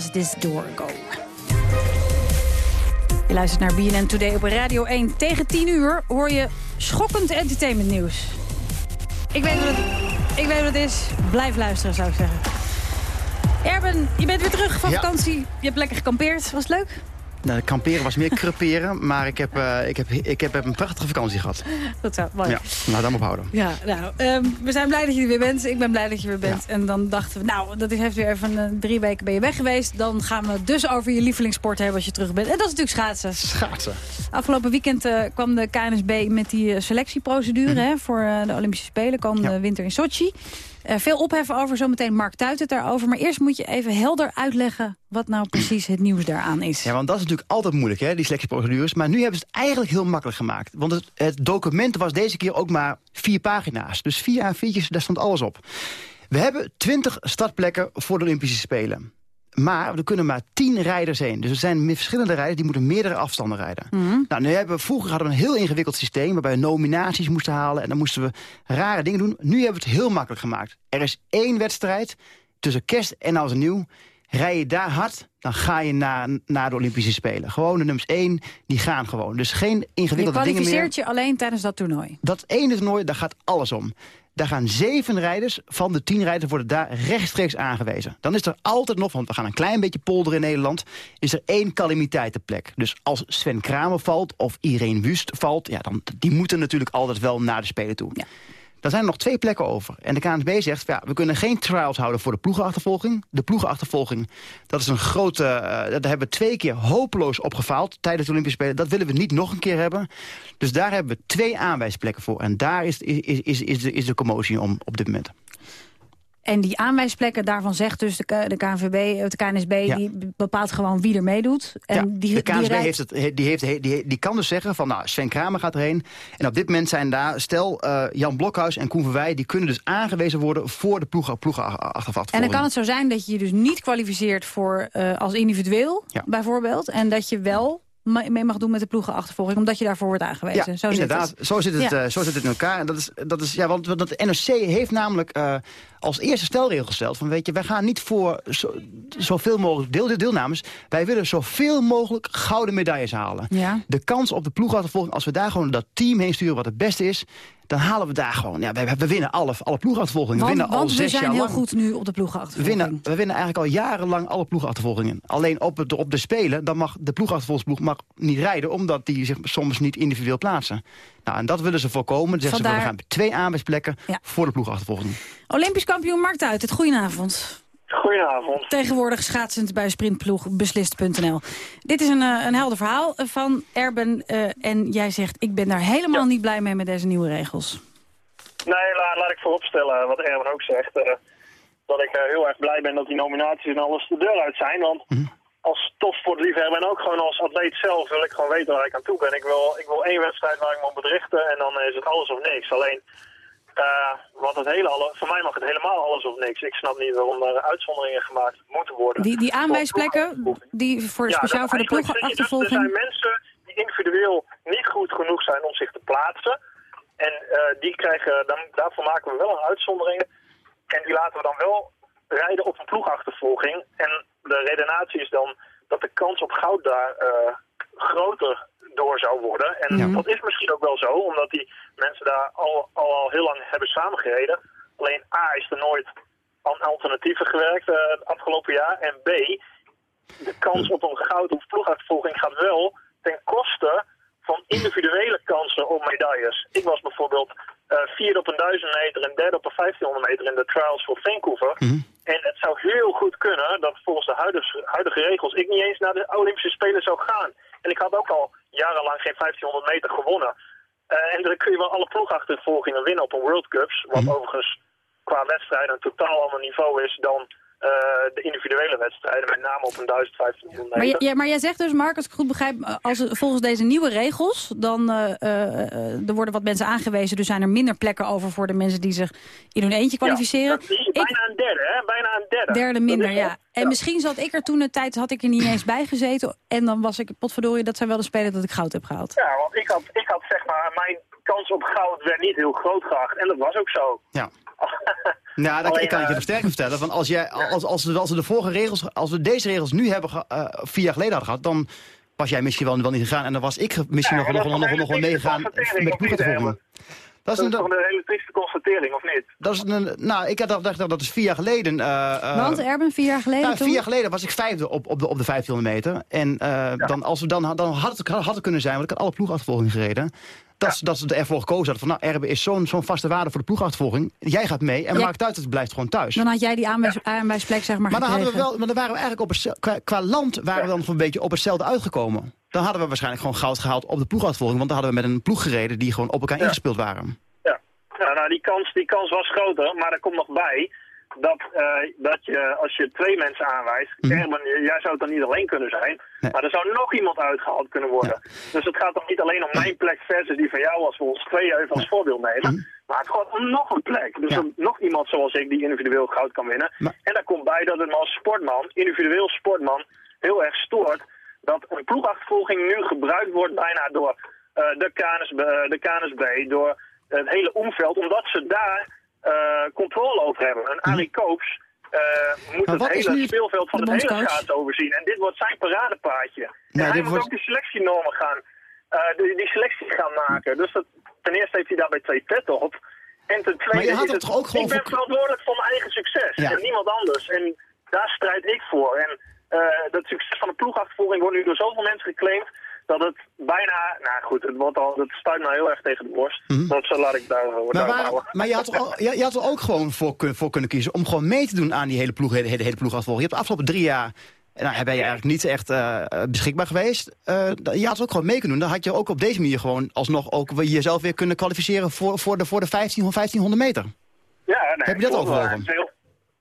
Does This Door Go? Je luistert naar BNN Today op Radio 1. Tegen 10 uur hoor je schokkend entertainmentnieuws. Ik weet wat het, ik weet wat het is. Blijf luisteren, zou ik zeggen. Erben, je bent weer terug van
Ja.
vakantie. Je hebt lekker gekampeerd. Was het leuk?
Nou, kamperen was meer creperen, maar ik heb, eh, ik, heb, ik heb een prachtige vakantie gehad.
Goed zo, mooi.
Ja, nou, dan ophouden.
Ja, nou, ehm, we zijn blij dat je er weer bent. Ik ben blij dat je er weer bent. En dan dachten we, nou, dat heeft weer even eh, drie weken ben je weg geweest. Dan gaan we dus over je lievelingssport hebben als je terug bent. En dat is natuurlijk schaatsen.
Schaatsen.
Afgelopen weekend eh, kwam de KNSB met die selectieprocedure hè, voor de Olympische Spelen. Komende winter in Sochi. Eh, veel opheffen over, zometeen Mark Tuit het daarover. Maar eerst moet je even helder uitleggen wat nou precies het nieuws daaraan is.
Ja, want dat is natuurlijk altijd moeilijk, hè, die selectieprocedures. Maar nu hebben ze het eigenlijk heel makkelijk gemaakt. Want het, document was deze keer ook maar vier pagina's. Dus vier aan viertjes, daar stond alles op. We hebben twintig startplekken voor de Olympische Spelen. Maar er kunnen maar tien rijders heen. Dus er zijn verschillende rijders die moeten meerdere afstanden rijden. Nou, nu hebben we, vroeger hadden we een heel ingewikkeld systeem... waarbij we nominaties moesten halen en dan moesten we rare dingen doen. Nu hebben we het heel makkelijk gemaakt. Er is één wedstrijd tussen kerst en oud en nieuw. Rij je daar hard, dan ga je naar, naar de Olympische Spelen. Gewoon de nummers één, die gaan gewoon. Dus geen
Je
ingewikkelde dingen meer.
kwalificeert je alleen tijdens dat toernooi.
Dat ene toernooi, daar gaat alles om. Daar gaan zeven rijders van de tien rijders worden daar rechtstreeks aangewezen. Dan is er altijd nog, want we gaan een klein beetje polderen in Nederland... is er één calamiteitenplek. Dus als Sven Kramer valt of Irene Wust valt... Ja, dan, die moeten natuurlijk altijd wel naar de Spelen toe. Dan zijn er nog twee plekken over. En de KNSB zegt, ja, we kunnen geen trials houden voor de ploegenachtervolging. De ploegenachtervolging, dat is een grote... eh, daar hebben we twee keer hopeloos opgefaald tijdens de Olympische Spelen. Dat willen we niet nog een keer hebben. Dus daar hebben we twee aanwijsplekken voor. En daar is, is, is, is, de, is de commotie om op dit moment.
En die aanwijsplekken, daarvan zegt dus de, K- de KNVB, eh, de KNSB,
Ja.
die bepaalt gewoon wie er meedoet. En
ja,
die,
de
die
KNSB
rijdt-
heeft het, he- die, heeft, he- die, die kan dus zeggen van nou, Sven Kramer gaat erheen. En op dit moment zijn daar, stel eh, Jan Blokhuis en Koen Verwij... die kunnen dus aangewezen worden voor de ploegen, ploegen
En dan kan het zo zijn dat je je dus niet kwalificeert voor eh, als individueel, bijvoorbeeld. En dat je wel me- mee mag doen met de ploegenachtervolging, omdat je daarvoor wordt aangewezen.
Ja,
zo
inderdaad.
Zit het.
Zo, zit het,
Ja.
zo zit het in elkaar. En dat is, dat is, ja, want, want de NOC heeft namelijk als eerste stelregel gesteld... van weet je, wij gaan niet voor zo, zoveel mogelijk deel, deelnames. Wij willen zoveel mogelijk gouden medailles halen.
Ja.
De kans op de ploegachtervolging, als we daar gewoon dat team heen sturen... wat het beste is, dan halen we daar gewoon... Ja, we, we winnen alle, alle ploegachtervolgingen.
Want,
we winnen al
want we
zes
zijn heel
lang.
goed nu op de
We
ploegachtervolging.
winnen, we winnen eigenlijk al jarenlang alle ploegachtervolgingen. Alleen op, het, op de Spelen, dan mag de ploegachtervolgingsploeg mag niet rijden... omdat die zich soms niet individueel plaatsen. Nou, en dat willen ze voorkomen. Dan zeggen ze, we gaan twee aanwijsplekken
Ja.
voor de ploegachtervolging.
Olympisch kampioen Mark Uit, het goedenavond.
Goedenavond.
Tegenwoordig schaatsend bij sprintploeg beslist.nl. Dit is een, eh, een helder verhaal van Erben. eh, en jij zegt, ik ben daar helemaal niet blij mee met deze nieuwe regels.
Nee, laat, laat ik vooropstellen wat Erwin ook zegt. eh, dat ik heel erg blij ben dat die nominaties en alles de deur uit zijn. Want als topsportliefhebber en ook gewoon als atleet zelf wil ik gewoon weten waar ik aan toe ben. Ik wil, ik wil één wedstrijd waar ik me op berichten en dan is het alles of niks. Alleen, wat het hele, alle, voor mij mag het helemaal alles of niks. Ik snap niet waarom er uitzonderingen gemaakt moeten worden.
Die, die aanwijsplekken, die voor, speciaal voor de ploegachtervolging...
Er zijn mensen die individueel niet goed genoeg zijn om zich te plaatsen. En eh, die krijgen, dan, daarvoor maken we wel een uitzondering. En die laten we dan wel rijden op een ploegachtervolging. En de redenatie is dan dat de kans op goud daar eh, groter door zou worden. En
Ja.
dat is misschien ook wel zo, omdat die mensen daar al, al, al heel lang hebben samengereden. Alleen A is er nooit aan alternatieven gewerkt eh, het afgelopen jaar. En B, de kans op een goud of ploegachtervolging gaat wel ten koste van individuele kansen op medailles. Ik was bijvoorbeeld vierde op een 1000 meter en derde op een 1500 meter in de trials voor Vancouver. En het zou heel goed kunnen dat volgens de huidige, huidige regels ik niet eens naar de Olympische Spelen zou gaan. En ik had ook al jarenlang geen 1500 meter gewonnen. Eh, en dan kun je wel alle ploegachtervolgingen winnen op een World Cups. Wat overigens qua wedstrijden een totaal ander niveau is dan de individuele wedstrijden. Met name op een 1500 meter.
Maar, jij- ja, maar jij zegt dus, Mark, als ik goed begrijp... eh, Als het, volgens deze nieuwe regels, dan eh, eh, eh, er worden wat mensen aangewezen... dus zijn er minder plekken over voor de mensen die zich in hun eentje kwalificeren.
Ja, dat is bijna een derde, hè? Bijna een derde.
Derde minder, ja. En misschien zat ik er toen een tijd, had ik er niet eens bij gezeten... en dan was ik, potverdorie, dat zijn wel de spelen dat ik goud heb gehaald.
Ja, want ik had, ik had zeg maar, mijn kans op goud werd niet heel groot geacht. En dat was ook zo.
Ja. Nou, dat
Alleen,
kan ik je nog sterker vertellen. Want als, jij, als, als, we, als we de vorige regels, als we deze regels nu hebben, eh, vier jaar geleden hadden gehad, dan was jij misschien wel, wel niet gegaan. En dan was ik misschien nog, nog, nog, nog,
toch
wel meegegaan met
of niet,
ploegachtervolging. Dat is,
Dat is
een,
toch een hele trieste constatering, of niet?
dat is een, nou, ik had dacht dat dat is vier jaar geleden. eh, eh,
Want, Erben, vier jaar geleden
nou,
toen?
vier jaar geleden was ik vijfde op, op, de, op de 1500 meter. En eh, dan, als we dan, dan had, het, had het kunnen zijn, want ik had alle ploegachtervolging gereden. Dat, ze- dat ze ervoor gekozen hadden van, nou, Erben is zo'n zo'n vaste waarde voor de ploegachtervolging. Jij gaat mee en
Ja.
maakt uit, het blijft gewoon thuis.
Dan had jij die aanwijs, aanwijsplek, zeg maar,
Maar dan, hadden we wel, maar dan waren we eigenlijk op het, qua, qua land waren we dan een beetje op hetzelfde uitgekomen. Dan hadden we waarschijnlijk gewoon goud gehaald op de ploegachtervolging. Want dan hadden we met een ploeg gereden die gewoon op elkaar ingespeeld waren.
Ja, nou, nou die, kans, die kans was groter, maar er komt nog bij dat, eh, dat je, als je twee mensen aanwijst. Erben, jij zou het dan niet alleen kunnen zijn, maar er zou nog iemand uitgehaald kunnen worden. Dus het gaat dan niet alleen om mijn plek versus die van jou als we ons twee even als voorbeeld nemen,
Mhm.
maar het gaat om nog een plek. Dus om nog iemand zoals ik die individueel goud kan winnen. En daar komt bij dat het me als sportman, individueel sportman, heel erg stoort dat een ploegachtervolging nu gebruikt wordt bijna door eh, de, KNSB, eh, de KNSB, door het hele omveld, omdat ze daar eh, controle over hebben. Een Arie Koops eh, moet het hele speelveld van
de
het hele schaats overzien. En dit wordt zijn paradepaadje. En
Nou,
hij moet
wordt-
ook die selectienormen gaan, die, die selectie gaan maken. Dus dat, ten eerste heeft hij daarbij twee petten op. En ten tweede
Maar je had
is
het toch ook gewoon
ik ben verantwoordelijk voor mijn eigen succes.
Ja.
En niemand anders. En daar strijd ik voor. En dat succes van de ploegachtervolging wordt nu door zoveel mensen geclaimd dat het bijna, nou goed, het wordt al, dat stuit nou heel erg tegen de borst. Dat zo laat ik daar,
Maar, waar-. Mhm. maar je, had toch al- je, je had er ook gewoon voor, voor kunnen kiezen om gewoon mee te doen aan die hele, ploeg, hele, ploegachtervolging. Je hebt de afgelopen drie jaar, nou, ben je eigenlijk niet echt eh, eh, beschikbaar geweest. Eh, je had ook gewoon mee kunnen doen. Dan had je ook op deze manier gewoon alsnog ook jezelf weer kunnen kwalificeren voor, voor, de, voor de 15, 1500 meter.
Ja, nee,
Heb je dat overwogen?
Het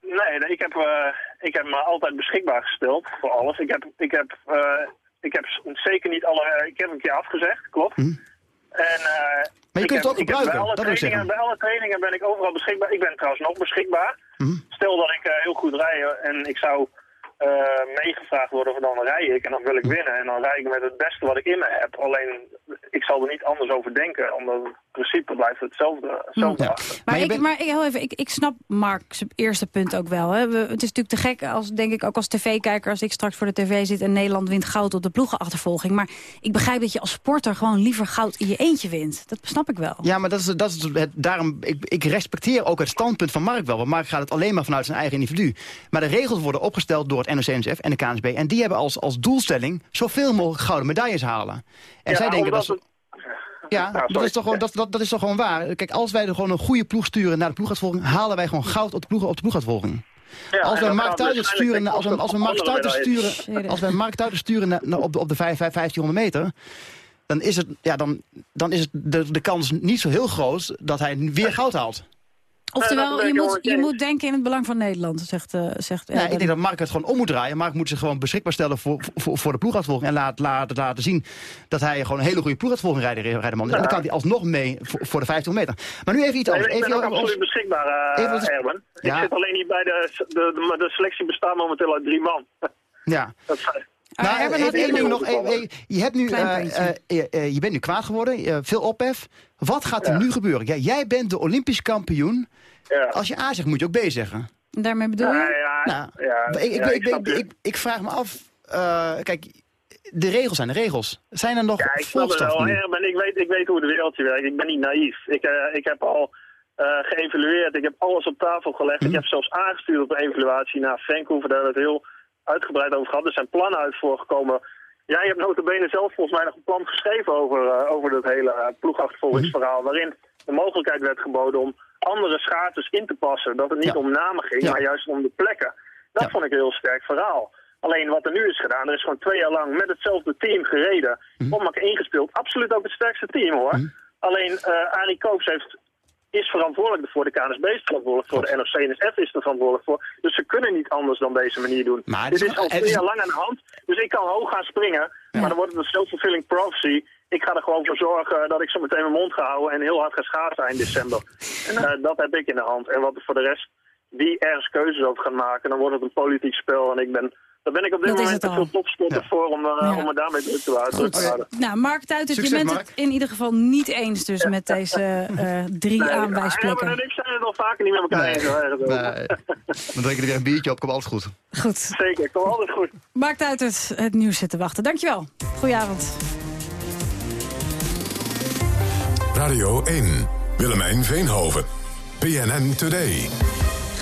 Nee, nee, ik heb, eh, ik heb me altijd beschikbaar gesteld voor alles. Ik heb, ik heb, eh, ik heb zeker niet alle... Ik heb een keer afgezegd, klopt. En, eh,
je
ik
kunt het
heb-
ook
ik heb
gebruiken,
Bij alle,
dat
trainingen, bij alle trainingen ben ik overal beschikbaar. Ik ben trouwens nog beschikbaar. Stel dat ik eh, heel goed rij en ik zou meegevraagd worden, of dan rij ik en dan wil ik winnen. En dan rij ik met het beste wat ik in me heb. Alleen, ik zal er niet anders over denken, omdat het principe blijft hetzelfde, hetzelfde
Ja. Maar, ik, maar ik, heel even, ik, ik snap Mark's eerste punt ook wel. Hè. We, het is natuurlijk te gek, als, denk ik, ook als tv-kijker... als ik straks voor de tv zit en Nederland wint goud op de ploegenachtervolging. Maar ik begrijp dat je als sporter gewoon liever goud in je eentje wint. Dat snap ik wel.
Ja, maar dat is, dat is het, daarom, ik, ik respecteer ook het standpunt van Mark wel. Want Mark gaat het alleen maar vanuit zijn eigen individu. Maar de regels worden opgesteld door het NOC-NSF en de KNSB. En die hebben als, als doelstelling zoveel mogelijk gouden medailles halen. En
Ja,
zij denken dat... Ja, dat is, toch gewoon, dat, dat, dat is toch gewoon waar. Kijk, als wij er gewoon een goede ploeg sturen naar de ploeguitvolging... halen wij gewoon goud op de, ploeg, op de ploeguitvolging.
Ja,
als we Mark
waarschijnlijk
sturen, als we, als we Mark sturen, als we Mark sturen naar, naar- op de, op de vijf- vijf- 1500 meter, dan is, het, ja, dan, dan is het de, de kans niet zo heel groot dat hij weer goud haalt.
Oftewel,
ben
je moet, je moet denken in het belang van Nederland, zegt, eh zegt
Ja,
Erben.
ik denk dat Mark het gewoon om moet draaien. Mark moet zich gewoon beschikbaar stellen voor, voor, voor de ploeguitvolging. En laat, laat, laten zien dat hij gewoon een hele goede ploeguitvolging rijder, rijder man is. En dan kan hij alsnog mee voor, voor de 15 meter. Maar nu even iets
Nee,
anders.
ik ben
Even,
ook absoluut beschikbaar, eh,
even wat-
Erben.
Ja.
Ik zit alleen niet bij de, de, de, de selectie bestaat momenteel uit drie man.
Ja.
Dat zijn-
Nou, even één ding
ding
nog. Je, hebt nu, eh, eh, eh, je bent nu kwaad geworden, eh, veel ophef. Wat gaat er nu gebeuren? Ja, jij bent de Olympisch kampioen. Als je A zegt, moet je ook B zeggen.
Daarmee bedoel je?
Nou,
ja,
ik, ik,
ja,
ik,
ik snap
ik,
je.
ik, ik vraag me af... eh, kijk, de regels zijn de regels. Zijn er nog
Ja, ik snap het wel. ik weet, ik weet hoe de wereldje werkt. Ik ben niet naïef. Ik, eh, ik heb al eh, geëvalueerd. Ik heb alles op tafel gelegd.
Mhm.
Ik heb zelfs aangestuurd op een evaluatie naar Vancouver. We het heel uitgebreid over gehad. Er zijn plannen uit voorgekomen. Jij hebt notabene zelf volgens mij nog een plan geschreven over, eh, over dat hele uh, ploegachtervolgingsverhaal. Waarin de mogelijkheid werd geboden om andere schaatsers in te passen. Dat het niet om namen ging,
Ja.
maar juist om de plekken. Dat vond ik een heel sterk verhaal. Alleen wat er nu is gedaan, er is gewoon twee jaar lang met hetzelfde team gereden.
Mhm.
Elkaar ingespeeld. Absoluut ook het sterkste team hoor. Alleen uh, Arie Koops heeft, is verantwoordelijk ervoor. De KNSB is verantwoordelijk voor. De NOC-NSF is er verantwoordelijk voor. Dus ze kunnen niet anders dan deze manier doen.
Maar het
Dit
is
al twee jaar lang aan de hand. Dus ik kan hoog gaan springen. Maar dan wordt het een self-fulfilling prophecy. Ik ga er gewoon voor zorgen dat ik zo meteen mijn mond ga houden en heel hard ga schaatsen in december. En eh, dat heb ik in de hand. En wat voor de rest, wie ergens keuzes over gaan maken, dan wordt het een politiek spel. En ik ben, daar ben ik op dit
Dat
moment
het
te veel topsporter voor om,
Ja.
om me daarmee druk te houden.
Nou, Mark Tuitert, je
Succes,
bent
Mark.
het in ieder geval niet eens dus met deze eh, drie
Nee,
aanwijsplekken.
En ik zijn het al vaker niet met elkaar eens. over.
Dan drinken er weer een biertje op, komt alles goed.
Goed.
Zeker, komt altijd goed.
Mark Tuitert, het nieuws zit te wachten. Dankjewel. Goedenavond.
Radio 1. Willemijn Veenhoven. PNN Today.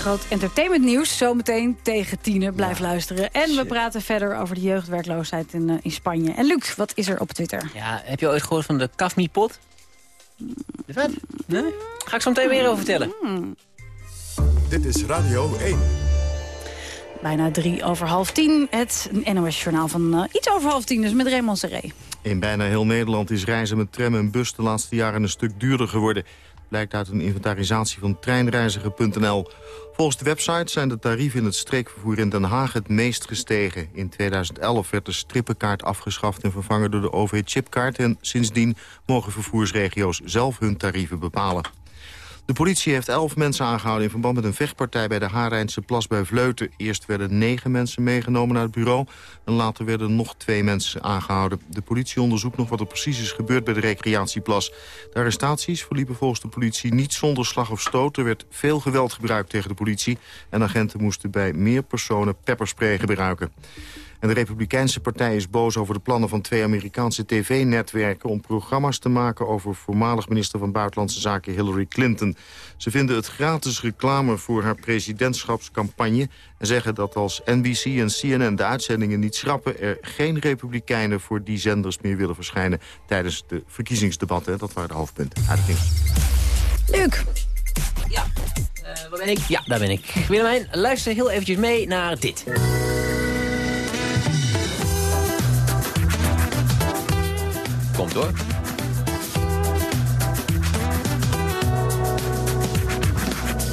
Groot entertainmentnieuws, zometeen tegen tienen. Blijf luisteren. En we praten verder over de jeugdwerkloosheid in, eh, in Spanje. En Luc, wat is er op Twitter?
Ja, heb je ooit gehoord van de kafmiepot? De vet? Nee? Ga ik zo meteen meer over vertellen.
Dit is Radio 1.
Bijna drie over half tien. Het NOS-journaal van eh, iets over half tien, dus met Raymond Serré.
In bijna heel Nederland is reizen met tram en bus de laatste jaren een stuk duurder geworden. Blijkt uit een inventarisatie van treinreiziger.nl. Volgens de website zijn de tarieven in het streekvervoer in Den Haag het meest gestegen. In 2011 werd de strippenkaart afgeschaft en vervangen door de OV-chipkaart. En sindsdien mogen vervoersregio's zelf hun tarieven bepalen. De politie heeft elf mensen aangehouden in verband met een vechtpartij bij de Harijnse plas bij Vleuten. Eerst werden negen mensen meegenomen naar het bureau en later werden nog twee mensen aangehouden. De politie onderzoekt nog wat er precies is gebeurd bij de recreatieplas. De arrestaties verliepen volgens de politie niet zonder slag of stoot. Er werd veel geweld gebruikt tegen de politie en agenten moesten bij meer personen pepperspray gebruiken. En de Republikeinse partij is boos over de plannen van twee Amerikaanse tv-netwerken... om programma's te maken over voormalig minister van Buitenlandse Zaken Hillary Clinton. Ze vinden het gratis reclame voor haar presidentschapscampagne... en zeggen dat als NBC en CNN de uitzendingen niet schrappen... er geen Republikeinen voor die zenders meer willen verschijnen... tijdens de verkiezingsdebatten. Dat waren de hoofdpunten uit het nieuws.
Luc.
Eh, waar ben ik? Ja, daar ben ik. Willemijn, luister heel eventjes mee naar dit. Komt hoor.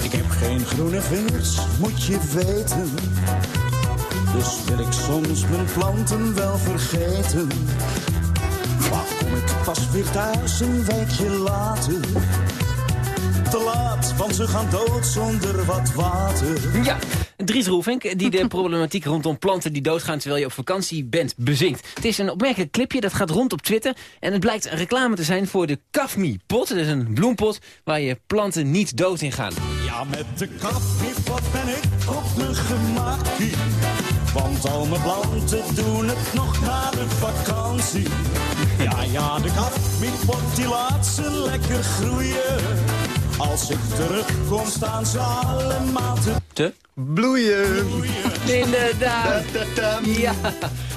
Ik heb geen groene vingers, moet je weten. Dus wil ik soms mijn planten wel vergeten. Maar kom ik pas weer thuis een weekje later. Te laat
want ze gaan dood zonder wat water.
Ja, Dries Roelvink, die de problematiek rondom planten die doodgaan terwijl je op vakantie bent, bezinkt. Het is een opmerkelijk clipje, dat gaat rond op Twitter. En het blijkt een reclame te zijn voor de Kafmi pot. Dat is een bloempot waar je planten niet dood in gaan.
Ja, met de koffiepot ben ik op de gemakkie. Want al mijn planten doen het nog na de vakantie. Ja, ja, de koffiepot die laat ze lekker groeien. Als ik terugkom staan ze allemaal. Te?
Bloeien.
Inderdaad. Ja.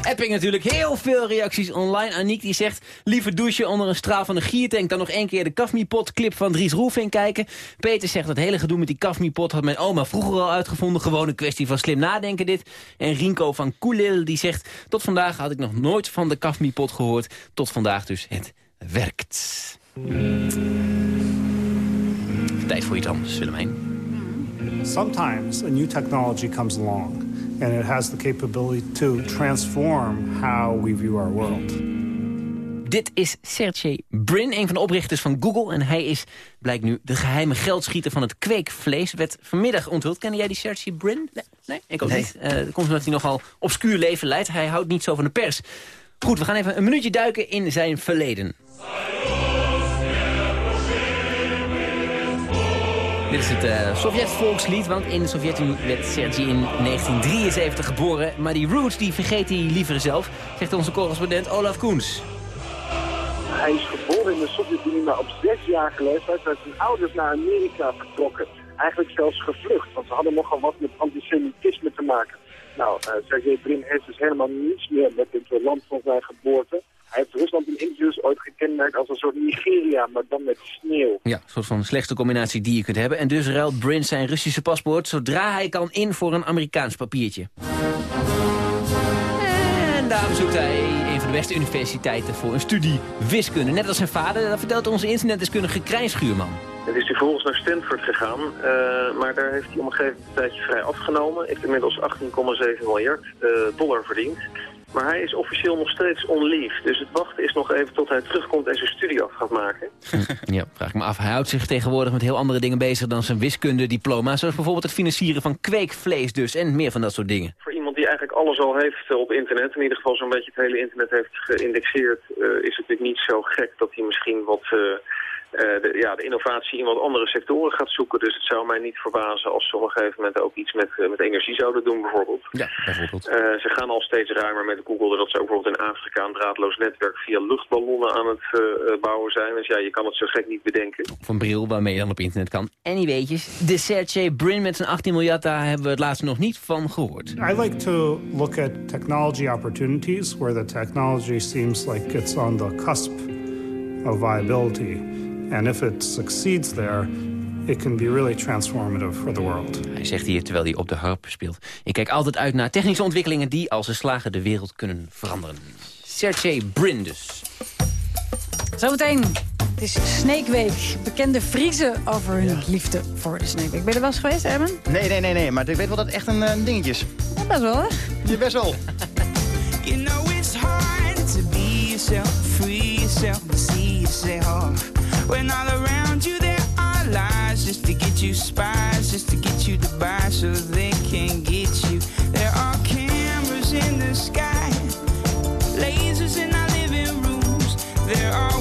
Epping natuurlijk. Heel veel reacties online. Aniek die zegt... liever douchen onder een straal van een giertank... dan nog één keer de kafmiepot clip van Dries Roelvink kijken. Peter zegt... dat hele gedoe met die kafmiepot had mijn oma vroeger al uitgevonden. Gewoon een kwestie van slim nadenken dit. En Rinko van Koelil die zegt... tot vandaag had ik nog nooit van de kafmiepot gehoord. Tot vandaag dus het werkt. Tijd voor iets anders, Willemijn.
Sometimes a new technology comes along and it has the capability to transform how we view our world.
Dit is Sergey Brin, een van de oprichters van Google. En hij is, blijkt nu, de geheime geldschieter van het kweekvlees. Werd vanmiddag onthuld. Ken jij die Sergey Brin? Nee, nee ik ook
Nee.
niet. Eh, dat komt omdat hij nogal obscuur leven leidt. Hij houdt niet zo van de pers. Goed, we gaan even een minuutje duiken in zijn verleden. Dit is het eh Sovjet-volkslied, want in de Sovjet-Unie werd Sergei in 1973 geboren. Maar die roots die vergeet hij liever zelf, zegt onze correspondent Olaf Koens.
Hij is geboren in de Sovjet-Unie, maar op zesjarige leeftijd zijn zijn ouders naar Amerika vertrokken. Eigenlijk zelfs gevlucht, want ze hadden nogal wat met antisemitisme te maken. Nou, uh, Sergej Brin heeft dus helemaal niets meer met het land van zijn geboorte. Hij heeft Rusland in interviews ooit gekenmerkt als een soort Nigeria, maar dan met sneeuw.
Ja, een soort van slechtste combinatie die je kunt hebben. En dus ruilt Brin zijn Russische paspoort zodra hij kan in voor een Amerikaans papiertje. En daarom zoekt hij een van de beste universiteiten voor een studie wiskunde. Net als zijn vader, dat vertelt onze internetdeskundige Krijn Schuurman.
Het is vervolgens naar Stanford gegaan, eh, maar daar heeft hij op een gegeven tijdje vrij afgenomen. Heeft inmiddels 18,7 miljard eh, dollar verdiend. Maar hij is officieel nog steeds on leave. Dus het wachten is nog even tot hij terugkomt en zijn studie af gaat maken.
Ja, vraag ik me af. Hij houdt zich tegenwoordig met heel andere dingen bezig dan zijn wiskundediploma. Zoals bijvoorbeeld het financieren van kweekvlees dus. En meer van dat soort dingen.
Voor iemand die eigenlijk alles al heeft op internet, in ieder geval zo'n beetje het hele internet heeft geïndexeerd, eh, is het natuurlijk niet zo gek dat hij misschien wat... eh, de, ja, de innovatie in wat andere sectoren gaat zoeken. Dus het zou mij niet verbazen als ze op een gegeven moment ook iets met, eh, met energie zouden doen bijvoorbeeld.
Ja, bijvoorbeeld.
Eh, ze gaan al steeds ruimer met Google, doordat ze ook bijvoorbeeld in Afrika een draadloos netwerk via luchtballonnen aan het eh, eh, bouwen zijn. Dus ja, je kan het zo gek niet bedenken.
Of een bril waarmee je dan op internet kan. En die weetjes, de Sergey Brin met zijn 18 miljard, daar hebben we het laatst nog niet van gehoord.
I like to look at technology opportunities where the technology seems like it's on the cusp of viability. And if it succeeds there, it can be really transformative for the world.
Hij zegt hier terwijl hij op de harp speelt. Ik kijk altijd uit naar technische ontwikkelingen die als ze slagen de wereld kunnen veranderen. Sergey Brin dus.
Zometeen. Het is Snake Week. Bekende Friese over hun liefde voor de Snake Week. Ben je er wel eens geweest, Erben?
Nee, nee, nee, nee. Maar ik weet wel dat het echt een, eh, dingetje is.
Ja, best wel, hè?
Je best wel.
You know it's hard to be yourself, free yourself, see yourself. When all around you there are lies, just to get you spies, just to get you to buy so they can get you. There are cameras in the sky, lasers in our living rooms. There are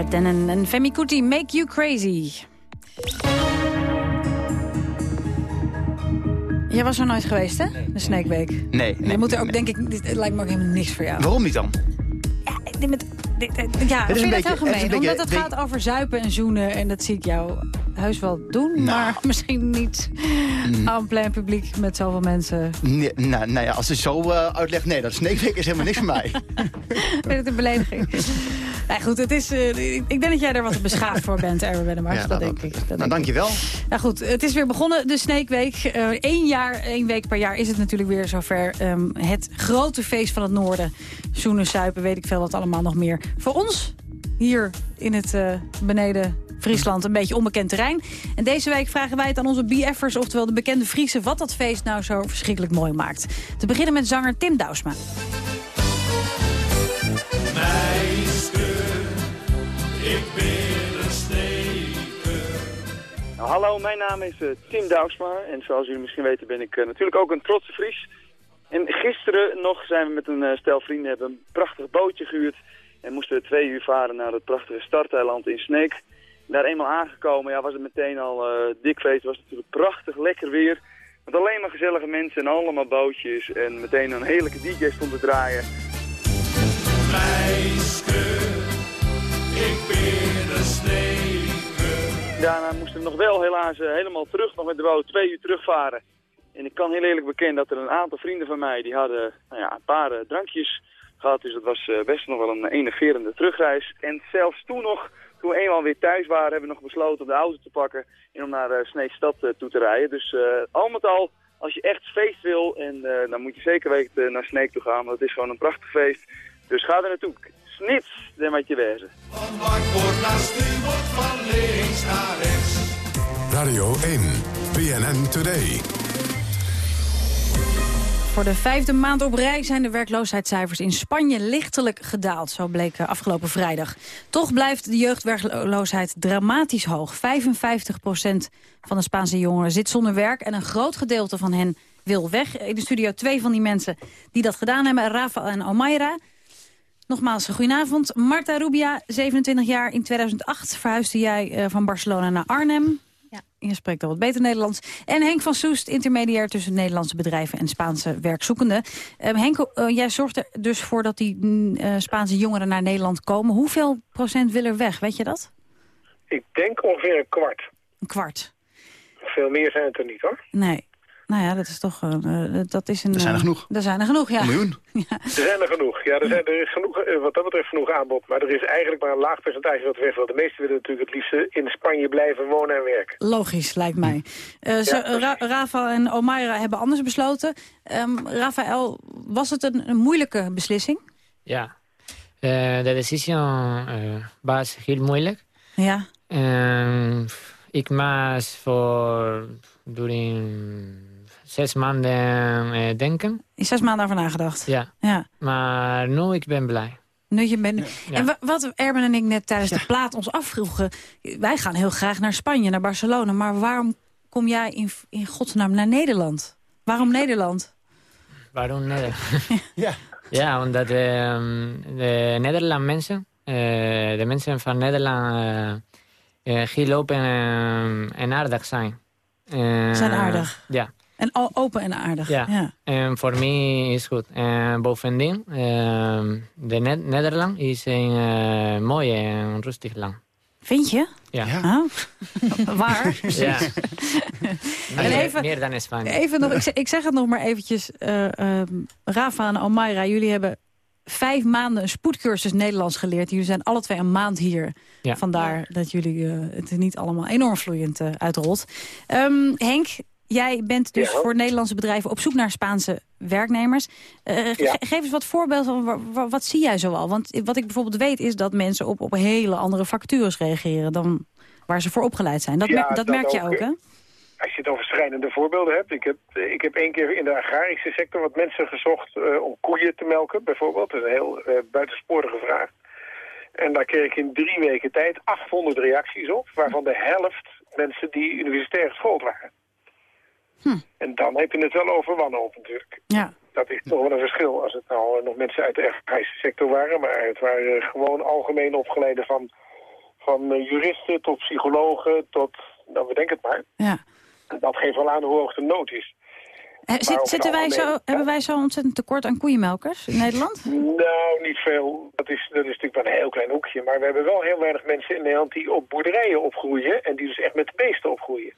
Brad Dennen en Femi Kuti, Make You Crazy. Jij was er nooit geweest, hè? De Snake Week.
Nee. nee
je moet er ook, denk ik, dit lijkt me ook helemaal niks voor jou.
Waarom niet dan?
dit met, dit, dit- ja,
Het is
vind
een beetje-
heel
het
gemeen?
een beetje-
Omdat het gaat over zuipen en zoenen. En dat zie ik jou heus wel doen.
Nou.
Maar misschien niet
Mm.
aan plein publiek met zoveel mensen.
Nee, nou, nou ja, als je het zo eh, uitlegt, nee, dat Snake Week is helemaal niks voor mij.
Ik vind het een belediging. nou goed, het is, eh, ik ik denk dat jij er wat beschaafd voor bent, Erwin Wennemars.
Ja,
dat
nou,
denk ik. Dat
Nou,
denk ik.
dankjeweel.
Nou goed, het is weer begonnen, de Snake Week. Eén jaar, één week per jaar is het natuurlijk weer zover. Ehm, het grote feest van het noorden. Zoenen, suipen, weet ik veel wat allemaal nog meer. Voor ons, hier in het eh, beneden Friesland, een beetje onbekend terrein. En deze week vragen wij het aan onze BF'ers, oftewel de bekende Friesen... wat dat feest nou zo verschrikkelijk mooi maakt. Te beginnen met zanger Tim Douwsma.
Steker.
Nou, hallo, mijn naam is eh, Tim Douwsma en zoals jullie misschien weten ben ik eh, natuurlijk ook een trotse Fries. En gisteren nog zijn we met een eh, stel vrienden hebben een prachtig bootje gehuurd en moesten we twee uur varen naar het prachtige starteiland in Sneek. Daar eenmaal aangekomen ja, was het meteen al dik feest, was natuurlijk prachtig, lekker weer. Met alleen maar gezellige mensen en allemaal bootjes en meteen een heerlijke DJ stond te draaien.
Ik.
Daarna moesten we nog wel helaas eh, helemaal terug, nog met de boot twee uur terugvaren. En ik kan heel eerlijk bekennen dat er een aantal vrienden van mij, die hadden nou ja, een paar eh, drankjes gehad. Dus dat was eh, best nog wel een enerverende terugreis. En zelfs toen nog, toen we eenmaal weer thuis waren, hebben we nog besloten om de auto te pakken en om naar Sneekstad toe te rijden. Dus al met al, als je echt feest wil, en, dan moet je zeker weten naar Sneek toe gaan, want het is gewoon een prachtig feest. Dus ga er naartoe. Snits, dan met je wezen.
Bakboord naar stuurboord van links naar rechts.
Radio 1, BNN Today.
Voor de vijfde maand op rij zijn de werkloosheidscijfers in Spanje lichtelijk gedaald. Zo bleek eh, afgelopen vrijdag. Toch blijft de jeugdwerkloosheid dramatisch hoog. 55% van de Spaanse jongeren zit zonder werk en een groot gedeelte van hen wil weg. In de studio twee van die mensen die dat gedaan hebben, Rafa en Omaira. Nogmaals, goedenavond. Marta Rubia, 27 jaar. In 2008 verhuisde jij uh, van Barcelona naar Arnhem. Ja. Je spreekt al wat beter Nederlands. En Henk van Soest, intermediair tussen Nederlandse bedrijven en Spaanse werkzoekenden. Uh, Henk, uh, jij zorgt er dus voor dat die uh, Spaanse jongeren naar Nederland komen. Hoeveel procent wil er weg, weet je dat?
Ik denk ongeveer een kwart.
Een kwart?
Veel meer zijn het er niet, hoor.
Nee. Nou ja, dat is toch... Uh, dat is een,
er zijn er genoeg.
Er zijn er genoeg, ja.
Een miljoen.
ja.
Er zijn er genoeg. Ja, er, zijn, er is genoeg, uh, wat dat betreft genoeg aanbod. Maar er is eigenlijk maar een laag percentage wat weg wil. De meesten willen natuurlijk het liefst in Spanje blijven wonen en werken.
Logisch, lijkt mij. Uh, ja, Ra Rafael en Omaira hebben anders besloten. Um, Rafael, was het een, een moeilijke beslissing?
Ja. de decision was heel moeilijk.
Ja.
Um, ik was voor during zes maanden uh, denken.
In zes maanden over nagedacht?
Ja.
ja.
Maar nu ik ben blij.
Nu je bent... Ja. En wat Erben en ik net tijdens ja. de plaat ons afvroegen... wij gaan heel graag naar Spanje, naar Barcelona... maar waarom kom jij in, in godsnaam naar Nederland? Waarom Nederland?
Waarom Nederland?
ja.
ja, omdat uh, de Nederland mensen... Uh, de mensen van Nederland heel open en aardig zijn.
zijn aardig?
Ja.
En open en aardig.
Ja.
ja.
En voor mij is goed. En bovendien, uh, de ne Nederland is een uh, mooi en rustig land.
Vind je?
Ja.
ja. Oh. Waar?
ja.
en even,
meer dan Spanje.
Even nog, ik, zeg, ik zeg het nog maar eventjes. Uh, Rafa en Almaira, jullie hebben vijf maanden een spoedcursus Nederlands geleerd. Jullie zijn alle twee een maand hier.
Ja.
Vandaar ja. dat jullie uh, het niet allemaal enorm vloeiend uh, uitrolt. Um, Henk, jij bent dus ja. voor Nederlandse bedrijven op zoek naar Spaanse werknemers. Uh, ja. ge geef eens wat voorbeelden van wat zie jij zoal? Want wat ik bijvoorbeeld weet is dat mensen op, op hele andere vacatures reageren... dan waar ze voor opgeleid zijn. Dat,
ja,
merk, dat, merk je ook,
ook,
hè?
Als je het over schrijnende voorbeelden hebt. Ik heb, ik heb één keer in de agrarische sector wat mensen gezocht uh, om koeien te melken, bijvoorbeeld. Dat is een heel uh, buitensporige vraag. En daar kreeg ik in drie weken tijd 800 reacties op, waarvan de helft mensen die universitair geschoold waren.
Hm.
En dan heb je het wel over wanhoop natuurlijk.
Ja.
Dat is toch wel een verschil als het nou nog mensen uit de agrarische sector waren. Maar het waren gewoon algemeen opgeleiden van Van eh, juristen tot psychologen tot, nou we denken het maar.
Ja.
Dat geeft wel aan hoe hoog de nood is.
Zit, zitten
het
wij zo, hebben wij zo ontzettend tekort aan koeienmelkers in Nederland?
Nou, niet veel. Dat is, dat is natuurlijk maar een heel klein hoekje. Maar we hebben wel heel weinig mensen in Nederland die op boerderijen opgroeien. En die dus echt met de beesten opgroeien.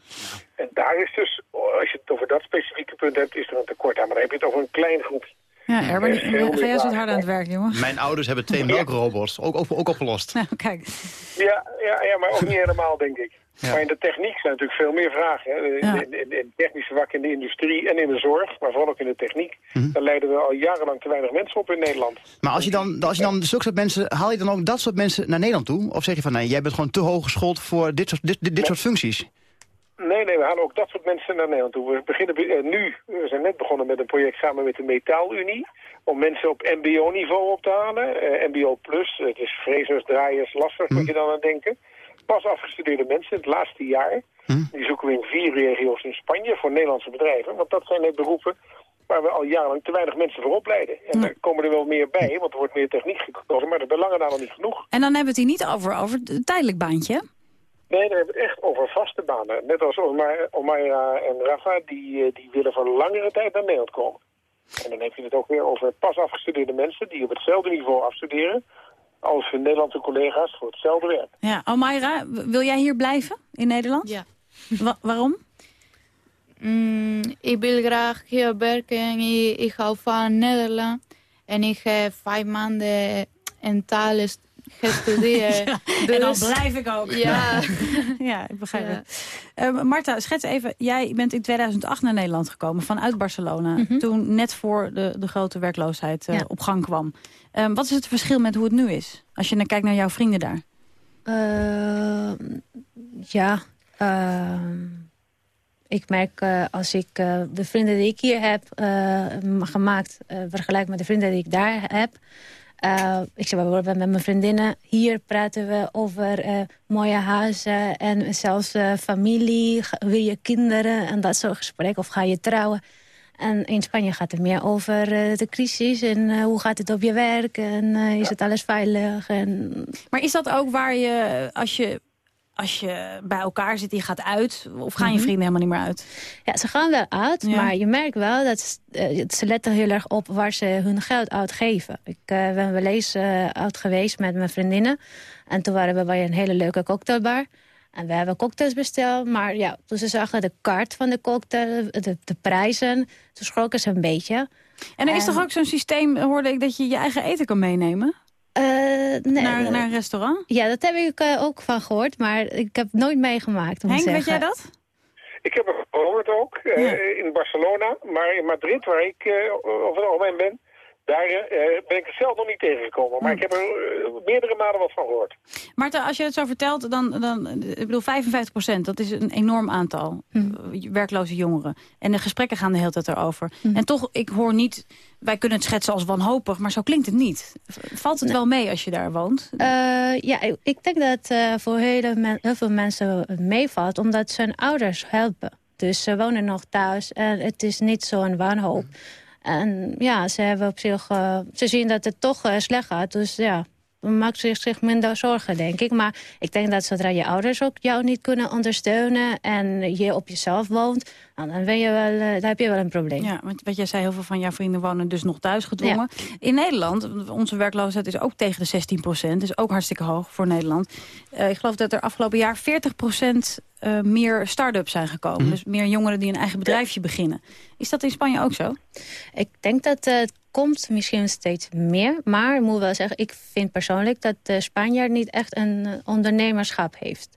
En daar is dus, als je het over dat specifieke punt hebt, is er een tekort aan. Maar dan heb je het over een klein groepje.
Ja, Erwin,
Er is veel meer
ga jij
vraag.
harder aan het werk, jongen.
Mijn ouders hebben twee melkrobots, ook, ook, ook opgelost.
Nou, kijk.
Ja, ja, ja, maar ook niet helemaal, denk ik.
Ja.
Maar in de techniek zijn natuurlijk veel meer vragen. Hè. In,
Ja.
in, in, in technische vak in de industrie en in de zorg, maar vooral ook in de techniek. Daar leiden we al jarenlang te weinig mensen op in Nederland.
Maar als je dan, als je dan zulke soort mensen, haal je dan ook dat soort mensen naar Nederland toe? Of zeg je van nee, jij bent gewoon te hoog geschoold voor dit soort, dit, dit, dit soort functies?
Nee, nee, we halen ook dat soort mensen naar Nederland toe. We beginnen eh, nu, we zijn net begonnen met een project samen met de Metaalunie... om mensen op mbo-niveau op te halen. Eh, mbo plus, het is frezers, draaiers, lasters, moet je dan aan denken. Pas afgestudeerde mensen, het laatste jaar. Die zoeken we in vier regio's in Spanje voor Nederlandse bedrijven. Want dat zijn de beroepen waar we al jarenlang te weinig mensen voor opleiden. En daar komen er wel meer bij, want er wordt meer techniek gekozen... maar dat is bij lange na nog niet genoeg.
En dan hebben we het hier niet over, over een tijdelijk baantje.
Nee, dan hebben we het echt over vaste banen. Net als Omar- Omaira en Rafa, die, eh, die willen voor langere tijd naar Nederland komen. En dan heb je het ook weer over pas afgestudeerde mensen... die op hetzelfde niveau afstuderen als hun Nederlandse collega's voor hetzelfde werk.
Ja, Almaira, w- wil jij hier blijven in Nederland?
Ja.
Wa- waarom?
Mm, ik wil graag hier werken. Ik, ik hou van Nederland. En ik heb vijf maanden in talen st- gestudeerd.
Ja,
dus,
En dan blijf ik ook.
Ja.
ja, ik begrijp
Ja.
het. Eh, Marta, schets even. Jij bent in 2008 naar Nederland gekomen vanuit Barcelona.
Mhm.
Toen net voor de, de grote werkloosheid eh, op gang kwam. Eh, wat is het verschil met hoe het nu is? Als je naar kijkt naar jouw vrienden daar.
Eh, ja, ik merk eh, als ik eh, de vrienden die ik hier heb gemaakt... vergelijk met de vrienden die ik daar heb... eh, ik zeg bijvoorbeeld met mijn vriendinnen... hier praten we over eh, mooie huizen en zelfs eh, familie. Wil je kinderen en dat soort gesprekken of ga je trouwen? En in Spanje gaat het meer over de crisis en hoe gaat het op je werk... en is het alles veilig en
Maar is dat ook waar je, als je, als je bij elkaar zit, je gaat uit? Of gaan je
Mhm.
vrienden helemaal niet meer uit?
Ja, ze gaan wel uit,
Ja.
maar je merkt wel dat ze, eh, ze letten heel erg op waar ze hun geld uitgeven. Ik uh, ben wel eens uh, uit geweest met mijn vriendinnen. En toen waren we bij een hele leuke cocktailbar. En we hebben cocktails besteld, maar ja, toen ze zagen de kaart van de cocktail, de, de prijzen, toen schrokken ze een beetje.
En er is toch ook zo'n systeem, hoorde ik, dat je je eigen eten kan meenemen?
Uh, nee,
naar, naar een restaurant?
Ja, dat heb ik uh, ook van gehoord, maar ik heb het nooit meegemaakt.
Henk, weet jij dat?
Ik heb het gehoord ook, uh, ja. in Barcelona. Maar in Madrid, waar ik over het algemeen ben... Daar ben ik zelf nog niet tegengekomen. Maar hm. ik heb er meerdere malen wat van gehoord.
Marta, als je het zo vertelt, dan, dan ik bedoel 55 procent, dat is een enorm aantal hm. werkloze jongeren. En de gesprekken gaan de hele tijd erover. Hm. En toch, ik hoor niet, wij kunnen het schetsen als wanhopig, maar zo klinkt het niet. Valt het nee. wel mee als je daar woont?
Uh, ja, ik denk dat uh, voor heel, men, heel veel mensen meevalt, omdat ze hun ouders helpen. Dus ze wonen nog thuis en het is niet zo'n wanhoop. En ja, ze hebben op zich, uh, ze zien dat het toch uh, slecht gaat. Dus ja, maakt zich, zich minder zorgen, denk ik. Maar ik denk dat zodra je ouders ook jou niet kunnen ondersteunen... en je op jezelf woont, nou, dan, ben je wel, uh, dan heb je wel een probleem.
Ja, want wat jij zei, heel veel van jouw vrienden wonen dus nog thuis gedwongen. Ja. In Nederland, onze werkloosheid is ook tegen de 16 procent. Dus ook hartstikke hoog voor Nederland. Uh, ik geloof dat er afgelopen jaar 40 procent uh, meer start-ups zijn gekomen. Mm -hmm. Dus meer jongeren die een eigen bedrijfje beginnen. Is dat in Spanje ook zo?
Ik denk dat het komt misschien steeds meer. Maar ik moet wel zeggen, ik vind persoonlijk dat de Spanjaard niet echt een ondernemerschap heeft.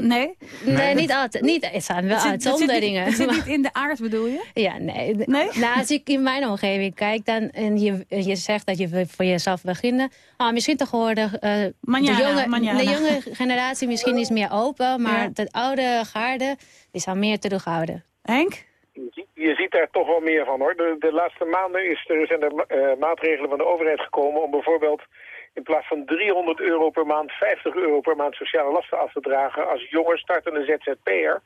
Nee?
Nee, niet altijd. Niet, het zijn wel uitzonderingen.
Zit niet in de aard, bedoel je?
Ja, nee.
nee?
Nou, als ik in mijn omgeving kijk dan, en je, je zegt dat je voor jezelf beginnen... Ah, misschien tegenwoordig uh,
manjana,
de, jonge,
manjana.
de jonge generatie misschien is meer open... maar ja. de oude garde is al meer terughouden.
Henk?
je ziet daar toch wel meer van hoor. De, de laatste maanden is er, zijn er uh, maatregelen van de overheid gekomen om bijvoorbeeld in plaats van 300 euro per maand 50 euro per maand sociale lasten af te dragen als jonger startende ZZP'er.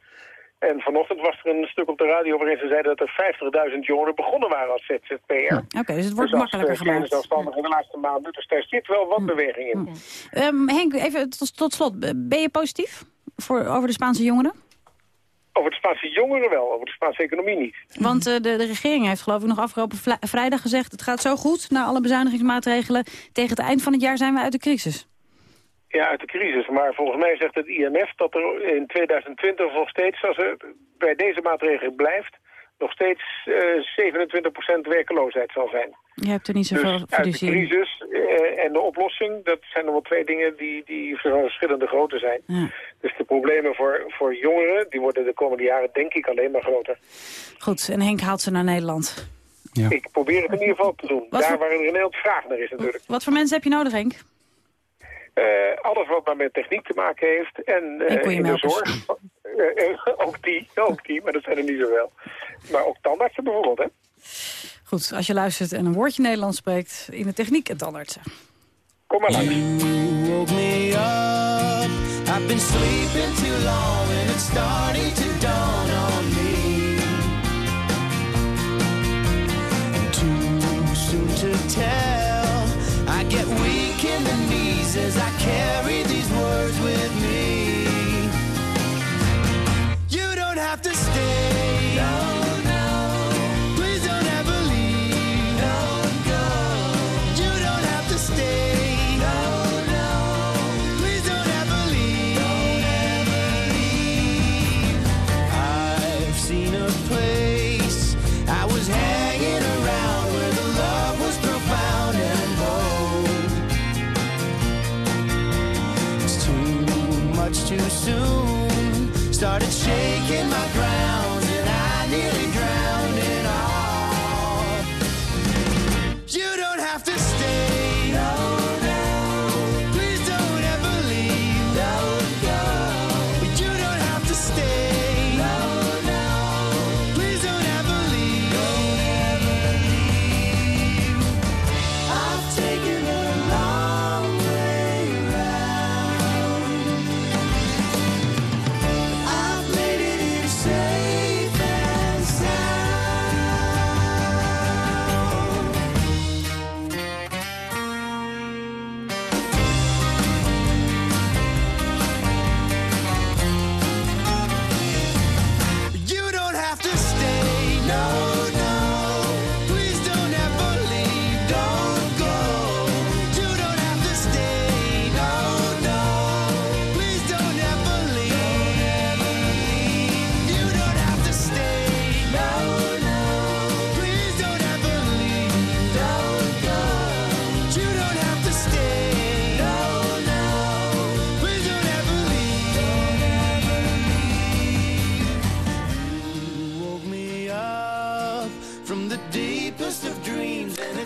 En vanochtend was er een stuk op de radio waarin ze zeiden dat er 50.000 jongeren begonnen waren als ZZP'er.
Oké, dus het wordt
dus
makkelijker
kleine
gemaakt.
zelfstandigen in de laatste maanden. Dus daar zit wel wat beweging in.
Ehm, Henk, even tot, tot slot. Ben je positief voor, over de Spaanse jongeren?
Over de Spaanse jongeren wel, over de Spaanse economie niet.
Want uh, de, de regering heeft geloof ik nog afgelopen vrijdag gezegd... het gaat zo goed na alle bezuinigingsmaatregelen. Tegen het eind van het jaar zijn we uit de crisis.
Ja, uit de crisis. Maar volgens mij zegt het IMF dat er in 2020 nog steeds, als er bij deze maatregelen blijft, nog steeds uh, 27% werkeloosheid zal zijn.
Je hebt er niet zoveel
dus uit de crisis uh, en de oplossing, dat zijn nog wel twee dingen die, die van verschillende grootte zijn.
Ja.
Dus de problemen voor, voor jongeren, die worden de komende jaren denk ik alleen maar groter.
Goed, en Henk haalt ze naar Nederland.
Ja. Ik probeer het in ieder geval te doen.
Wat
Daar
voor...
waar er een heel vraag naar is natuurlijk.
Wat voor mensen heb je nodig, Henk?
Uh, alles wat maar met techniek te maken heeft. En, uh, in de zorg. Uh, ook die, ook die, maar dat zijn er niet zoveel. Maar ook tandartsen bijvoorbeeld, hè?
Goed, als je luistert en een woordje Nederlands spreekt... in de techniek en tandartsen.
Kom maar langs.
I've been sleeping too long and it's starting to dawn on me. And too soon to tell. Started shaking my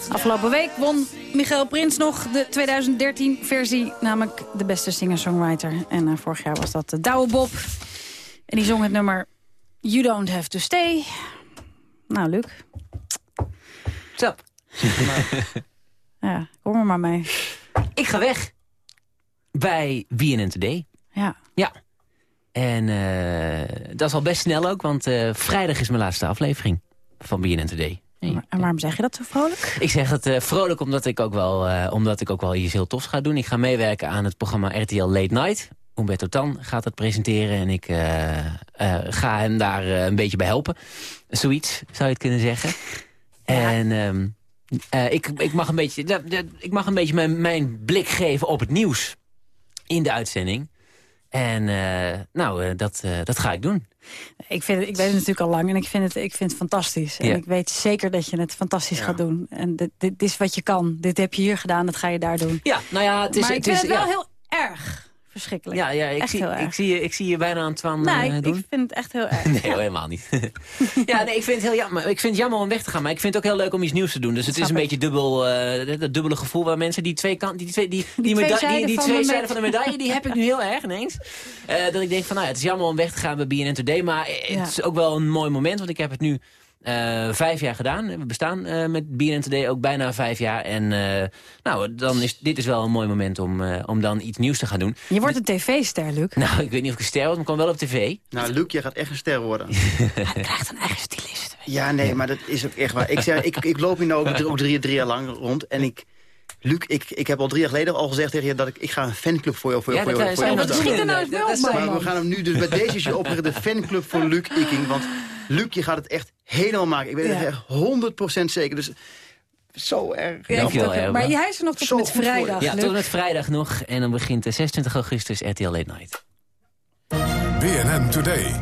Afgelopen week won Michael Prins nog de 2013-versie, namelijk de beste singer-songwriter. En uh, vorig jaar was dat de Douwe Bob. En die zong het nummer You Don't Have To Stay. Nou, Luc.
Zap.
Ja, kom er maar mee.
Ik ga weg. Bij BNN Today.
Ja.
Ja. En uh, dat is al best snel ook, want uh, vrijdag is mijn laatste aflevering van BNN Today.
En waarom zeg je dat zo vrolijk?
Ik zeg het uh, vrolijk omdat ik, ook wel, uh, omdat ik ook wel iets heel tofs ga doen. Ik ga meewerken aan het programma RTL Late Night. Umberto Tan gaat het presenteren en ik uh, ga hem daar een beetje bij helpen. Zoiets, zou je het kunnen zeggen. Ja. En um, ik, ik, mag een beetje, ik mag een beetje mijn, mijn blik geven op het nieuws in de uitzending. En nou, dat, dat ga ik doen.
Ik, vind het, ik weet het natuurlijk al lang en ik vind het, ik vind het fantastisch. En
Ja.
ik weet zeker dat je het fantastisch
Ja.
gaat doen. En dit, dit is wat je kan. Dit heb je hier gedaan, dat ga je daar doen.
Ja, nou ja, het is...
maar ik
het
vind
is,
het wel
ja.
heel erg verschrikkelijk.
Ja, ja ik,
echt
zie,
heel
ik, zie, je- ik zie je bijna aan het van
nee,
eh,
ik,
doen.
ik vind het echt heel erg.
Nee, helemaal niet. ja, nee, ik vind het heel jammer. Ik vind het jammer om weg te gaan, maar ik vind het ook heel leuk om iets nieuws te doen. Dus het is een
ik.
beetje dubbel, eh, dat dubbele gevoel waar mensen die twee kanten, die twee, die, die,
twee zijden
die, die
van
twee
de
zijden van de medaille, die heb ik nu heel erg ineens. Eh, dat ik denk van, nou ja, het is jammer om weg te gaan bij BNN Today, maar het
Ja.
is ook wel een mooi moment, want ik heb het nu Eh, vijf jaar gedaan. We bestaan uh, met BNN Today ook bijna vijf jaar. En uh, nou, dan is dit is wel een mooi moment om, om dan iets nieuws te gaan doen.
Je wordt een tv-ster, Luc.
Nou, ik weet niet of ik een ster word, maar ik kan wel op tv.
Nou, Luc, je gaat echt een ster worden.
Hij krijgt een eigen stylist.
Ja, nee, maar dat is ook echt waar. Ik, zeg, ik, ik loop hier nou ook, ook drie, drie jaar lang rond en ik... Luc, ik, ik heb al drie jaar geleden al gezegd tegen je dat ik, ik ga een fanclub voor jou voor,
ja,
voor,
dat,
voor,
voor
Wat schiet er nou wel op,
Maar we gaan hem nu dus bij deze show oprichten, de fanclub voor Luc Iking. Want Luc, je gaat het echt helemaal maken. Ik weet het echt 100% zeker. Dus zo erg.
Ja, Dankjewel, Erwin.
Maar hij is er nog tot
Zo
met
je.
vrijdag,
Ja,
Luc.
tot met vrijdag nog. En dan begint de 26 augustus RTL Late Night.
BNN Today.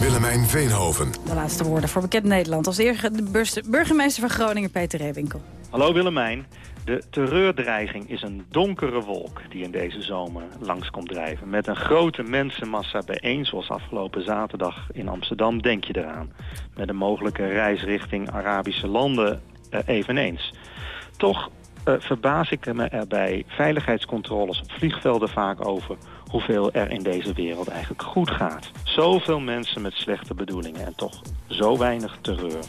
Willemijn Veenhoven.
De laatste woorden voor bekend Nederland. Als eerste de burgemeester van Groningen, Peter Reewinkel.
Hallo Willemijn. De terreurdreiging is een donkere wolk die in deze zomer langs komt drijven. Met een grote mensenmassa bijeen, zoals afgelopen zaterdag in Amsterdam, denk je eraan. Met een mogelijke reis richting Arabische landen eh, eveneens. Toch eh, verbaas ik me er bij veiligheidscontroles op vliegvelden vaak over hoeveel er in deze wereld eigenlijk goed gaat. Zoveel mensen met slechte bedoelingen en toch zo weinig terreur.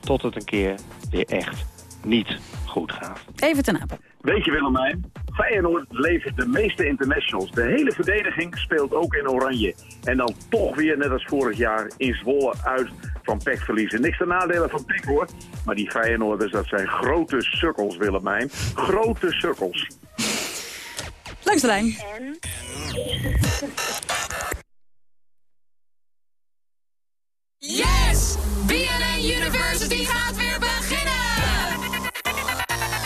Tot het een keer weer echt niet goed gaat.
Even ten apen.
Weet je Willemijn, Feyenoord levert de meeste internationals. De hele verdediging speelt ook in oranje. En dan toch weer, net als vorig jaar, in Zwolle uit van PEC verliezen. Niks te nadelen van PEC hoor. Maar die Feyenoorders, dat zijn grote sukkels Willemijn. Grote sukkels.
Langs de lijn.
Yes! BNN University gaat weer beginnen!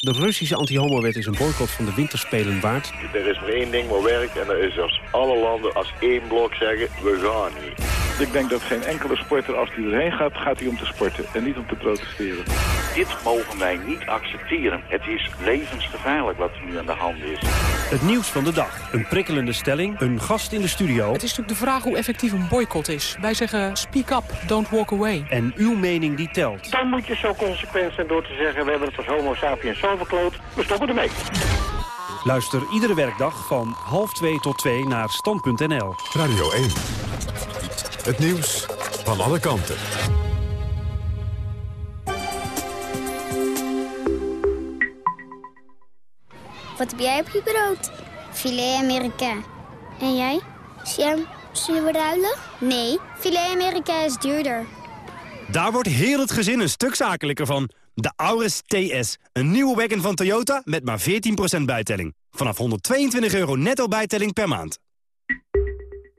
De Russische anti-homo-wet is een boycott van de winterspelen waard.
Er is maar één ding wat werkt en dat is als alle landen als één blok zeggen, we gaan niet.
Ik denk dat geen enkele sporter, als hij erheen gaat, gaat hij om te sporten en niet om te protesteren.
Dit mogen wij niet accepteren. Het is levensgevaarlijk wat er nu aan de hand is.
Het nieuws van de dag. Een prikkelende stelling, een gast in de studio...
Het is natuurlijk de vraag hoe effectief een boycott is. Wij zeggen speak up, don't walk away.
en uw mening die telt.
Dan moet je zo consequent zijn door te zeggen... we hebben het als homo sapiens zo verkloot, we stoppen ermee.
Luister iedere werkdag van half 2 tot 2 naar stand.nl.
Radio 1. Het nieuws van alle kanten.
Wat heb jij op je brood? Filet Amerika. En jij? Sam, zullen we ruilen? Nee, filet Amerika is duurder.
Daar wordt heel het gezin een stuk zakelijker van. De Auris TS. Een nieuwe wagon van Toyota met maar 14% bijtelling. Vanaf 122 euro netto bijtelling per maand.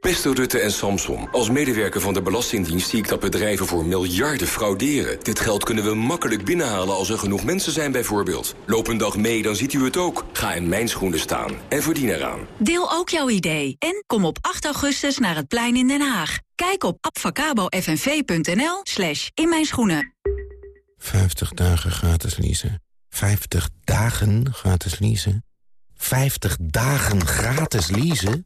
Beste Rutte en Samson, als medewerker van de Belastingdienst zie ik dat bedrijven voor miljarden frauderen. Dit geld kunnen we makkelijk binnenhalen als er genoeg mensen zijn bijvoorbeeld. Loop een dag mee, dan ziet u het ook. Ga in mijn schoenen staan en verdien eraan.
Deel ook jouw idee en kom op 8 augustus naar het plein in Den Haag. Kijk op abfacabofnv.nl slash in mijn schoenen.
50 dagen gratis leasen. 50 dagen gratis leasen. 50 dagen gratis leasen.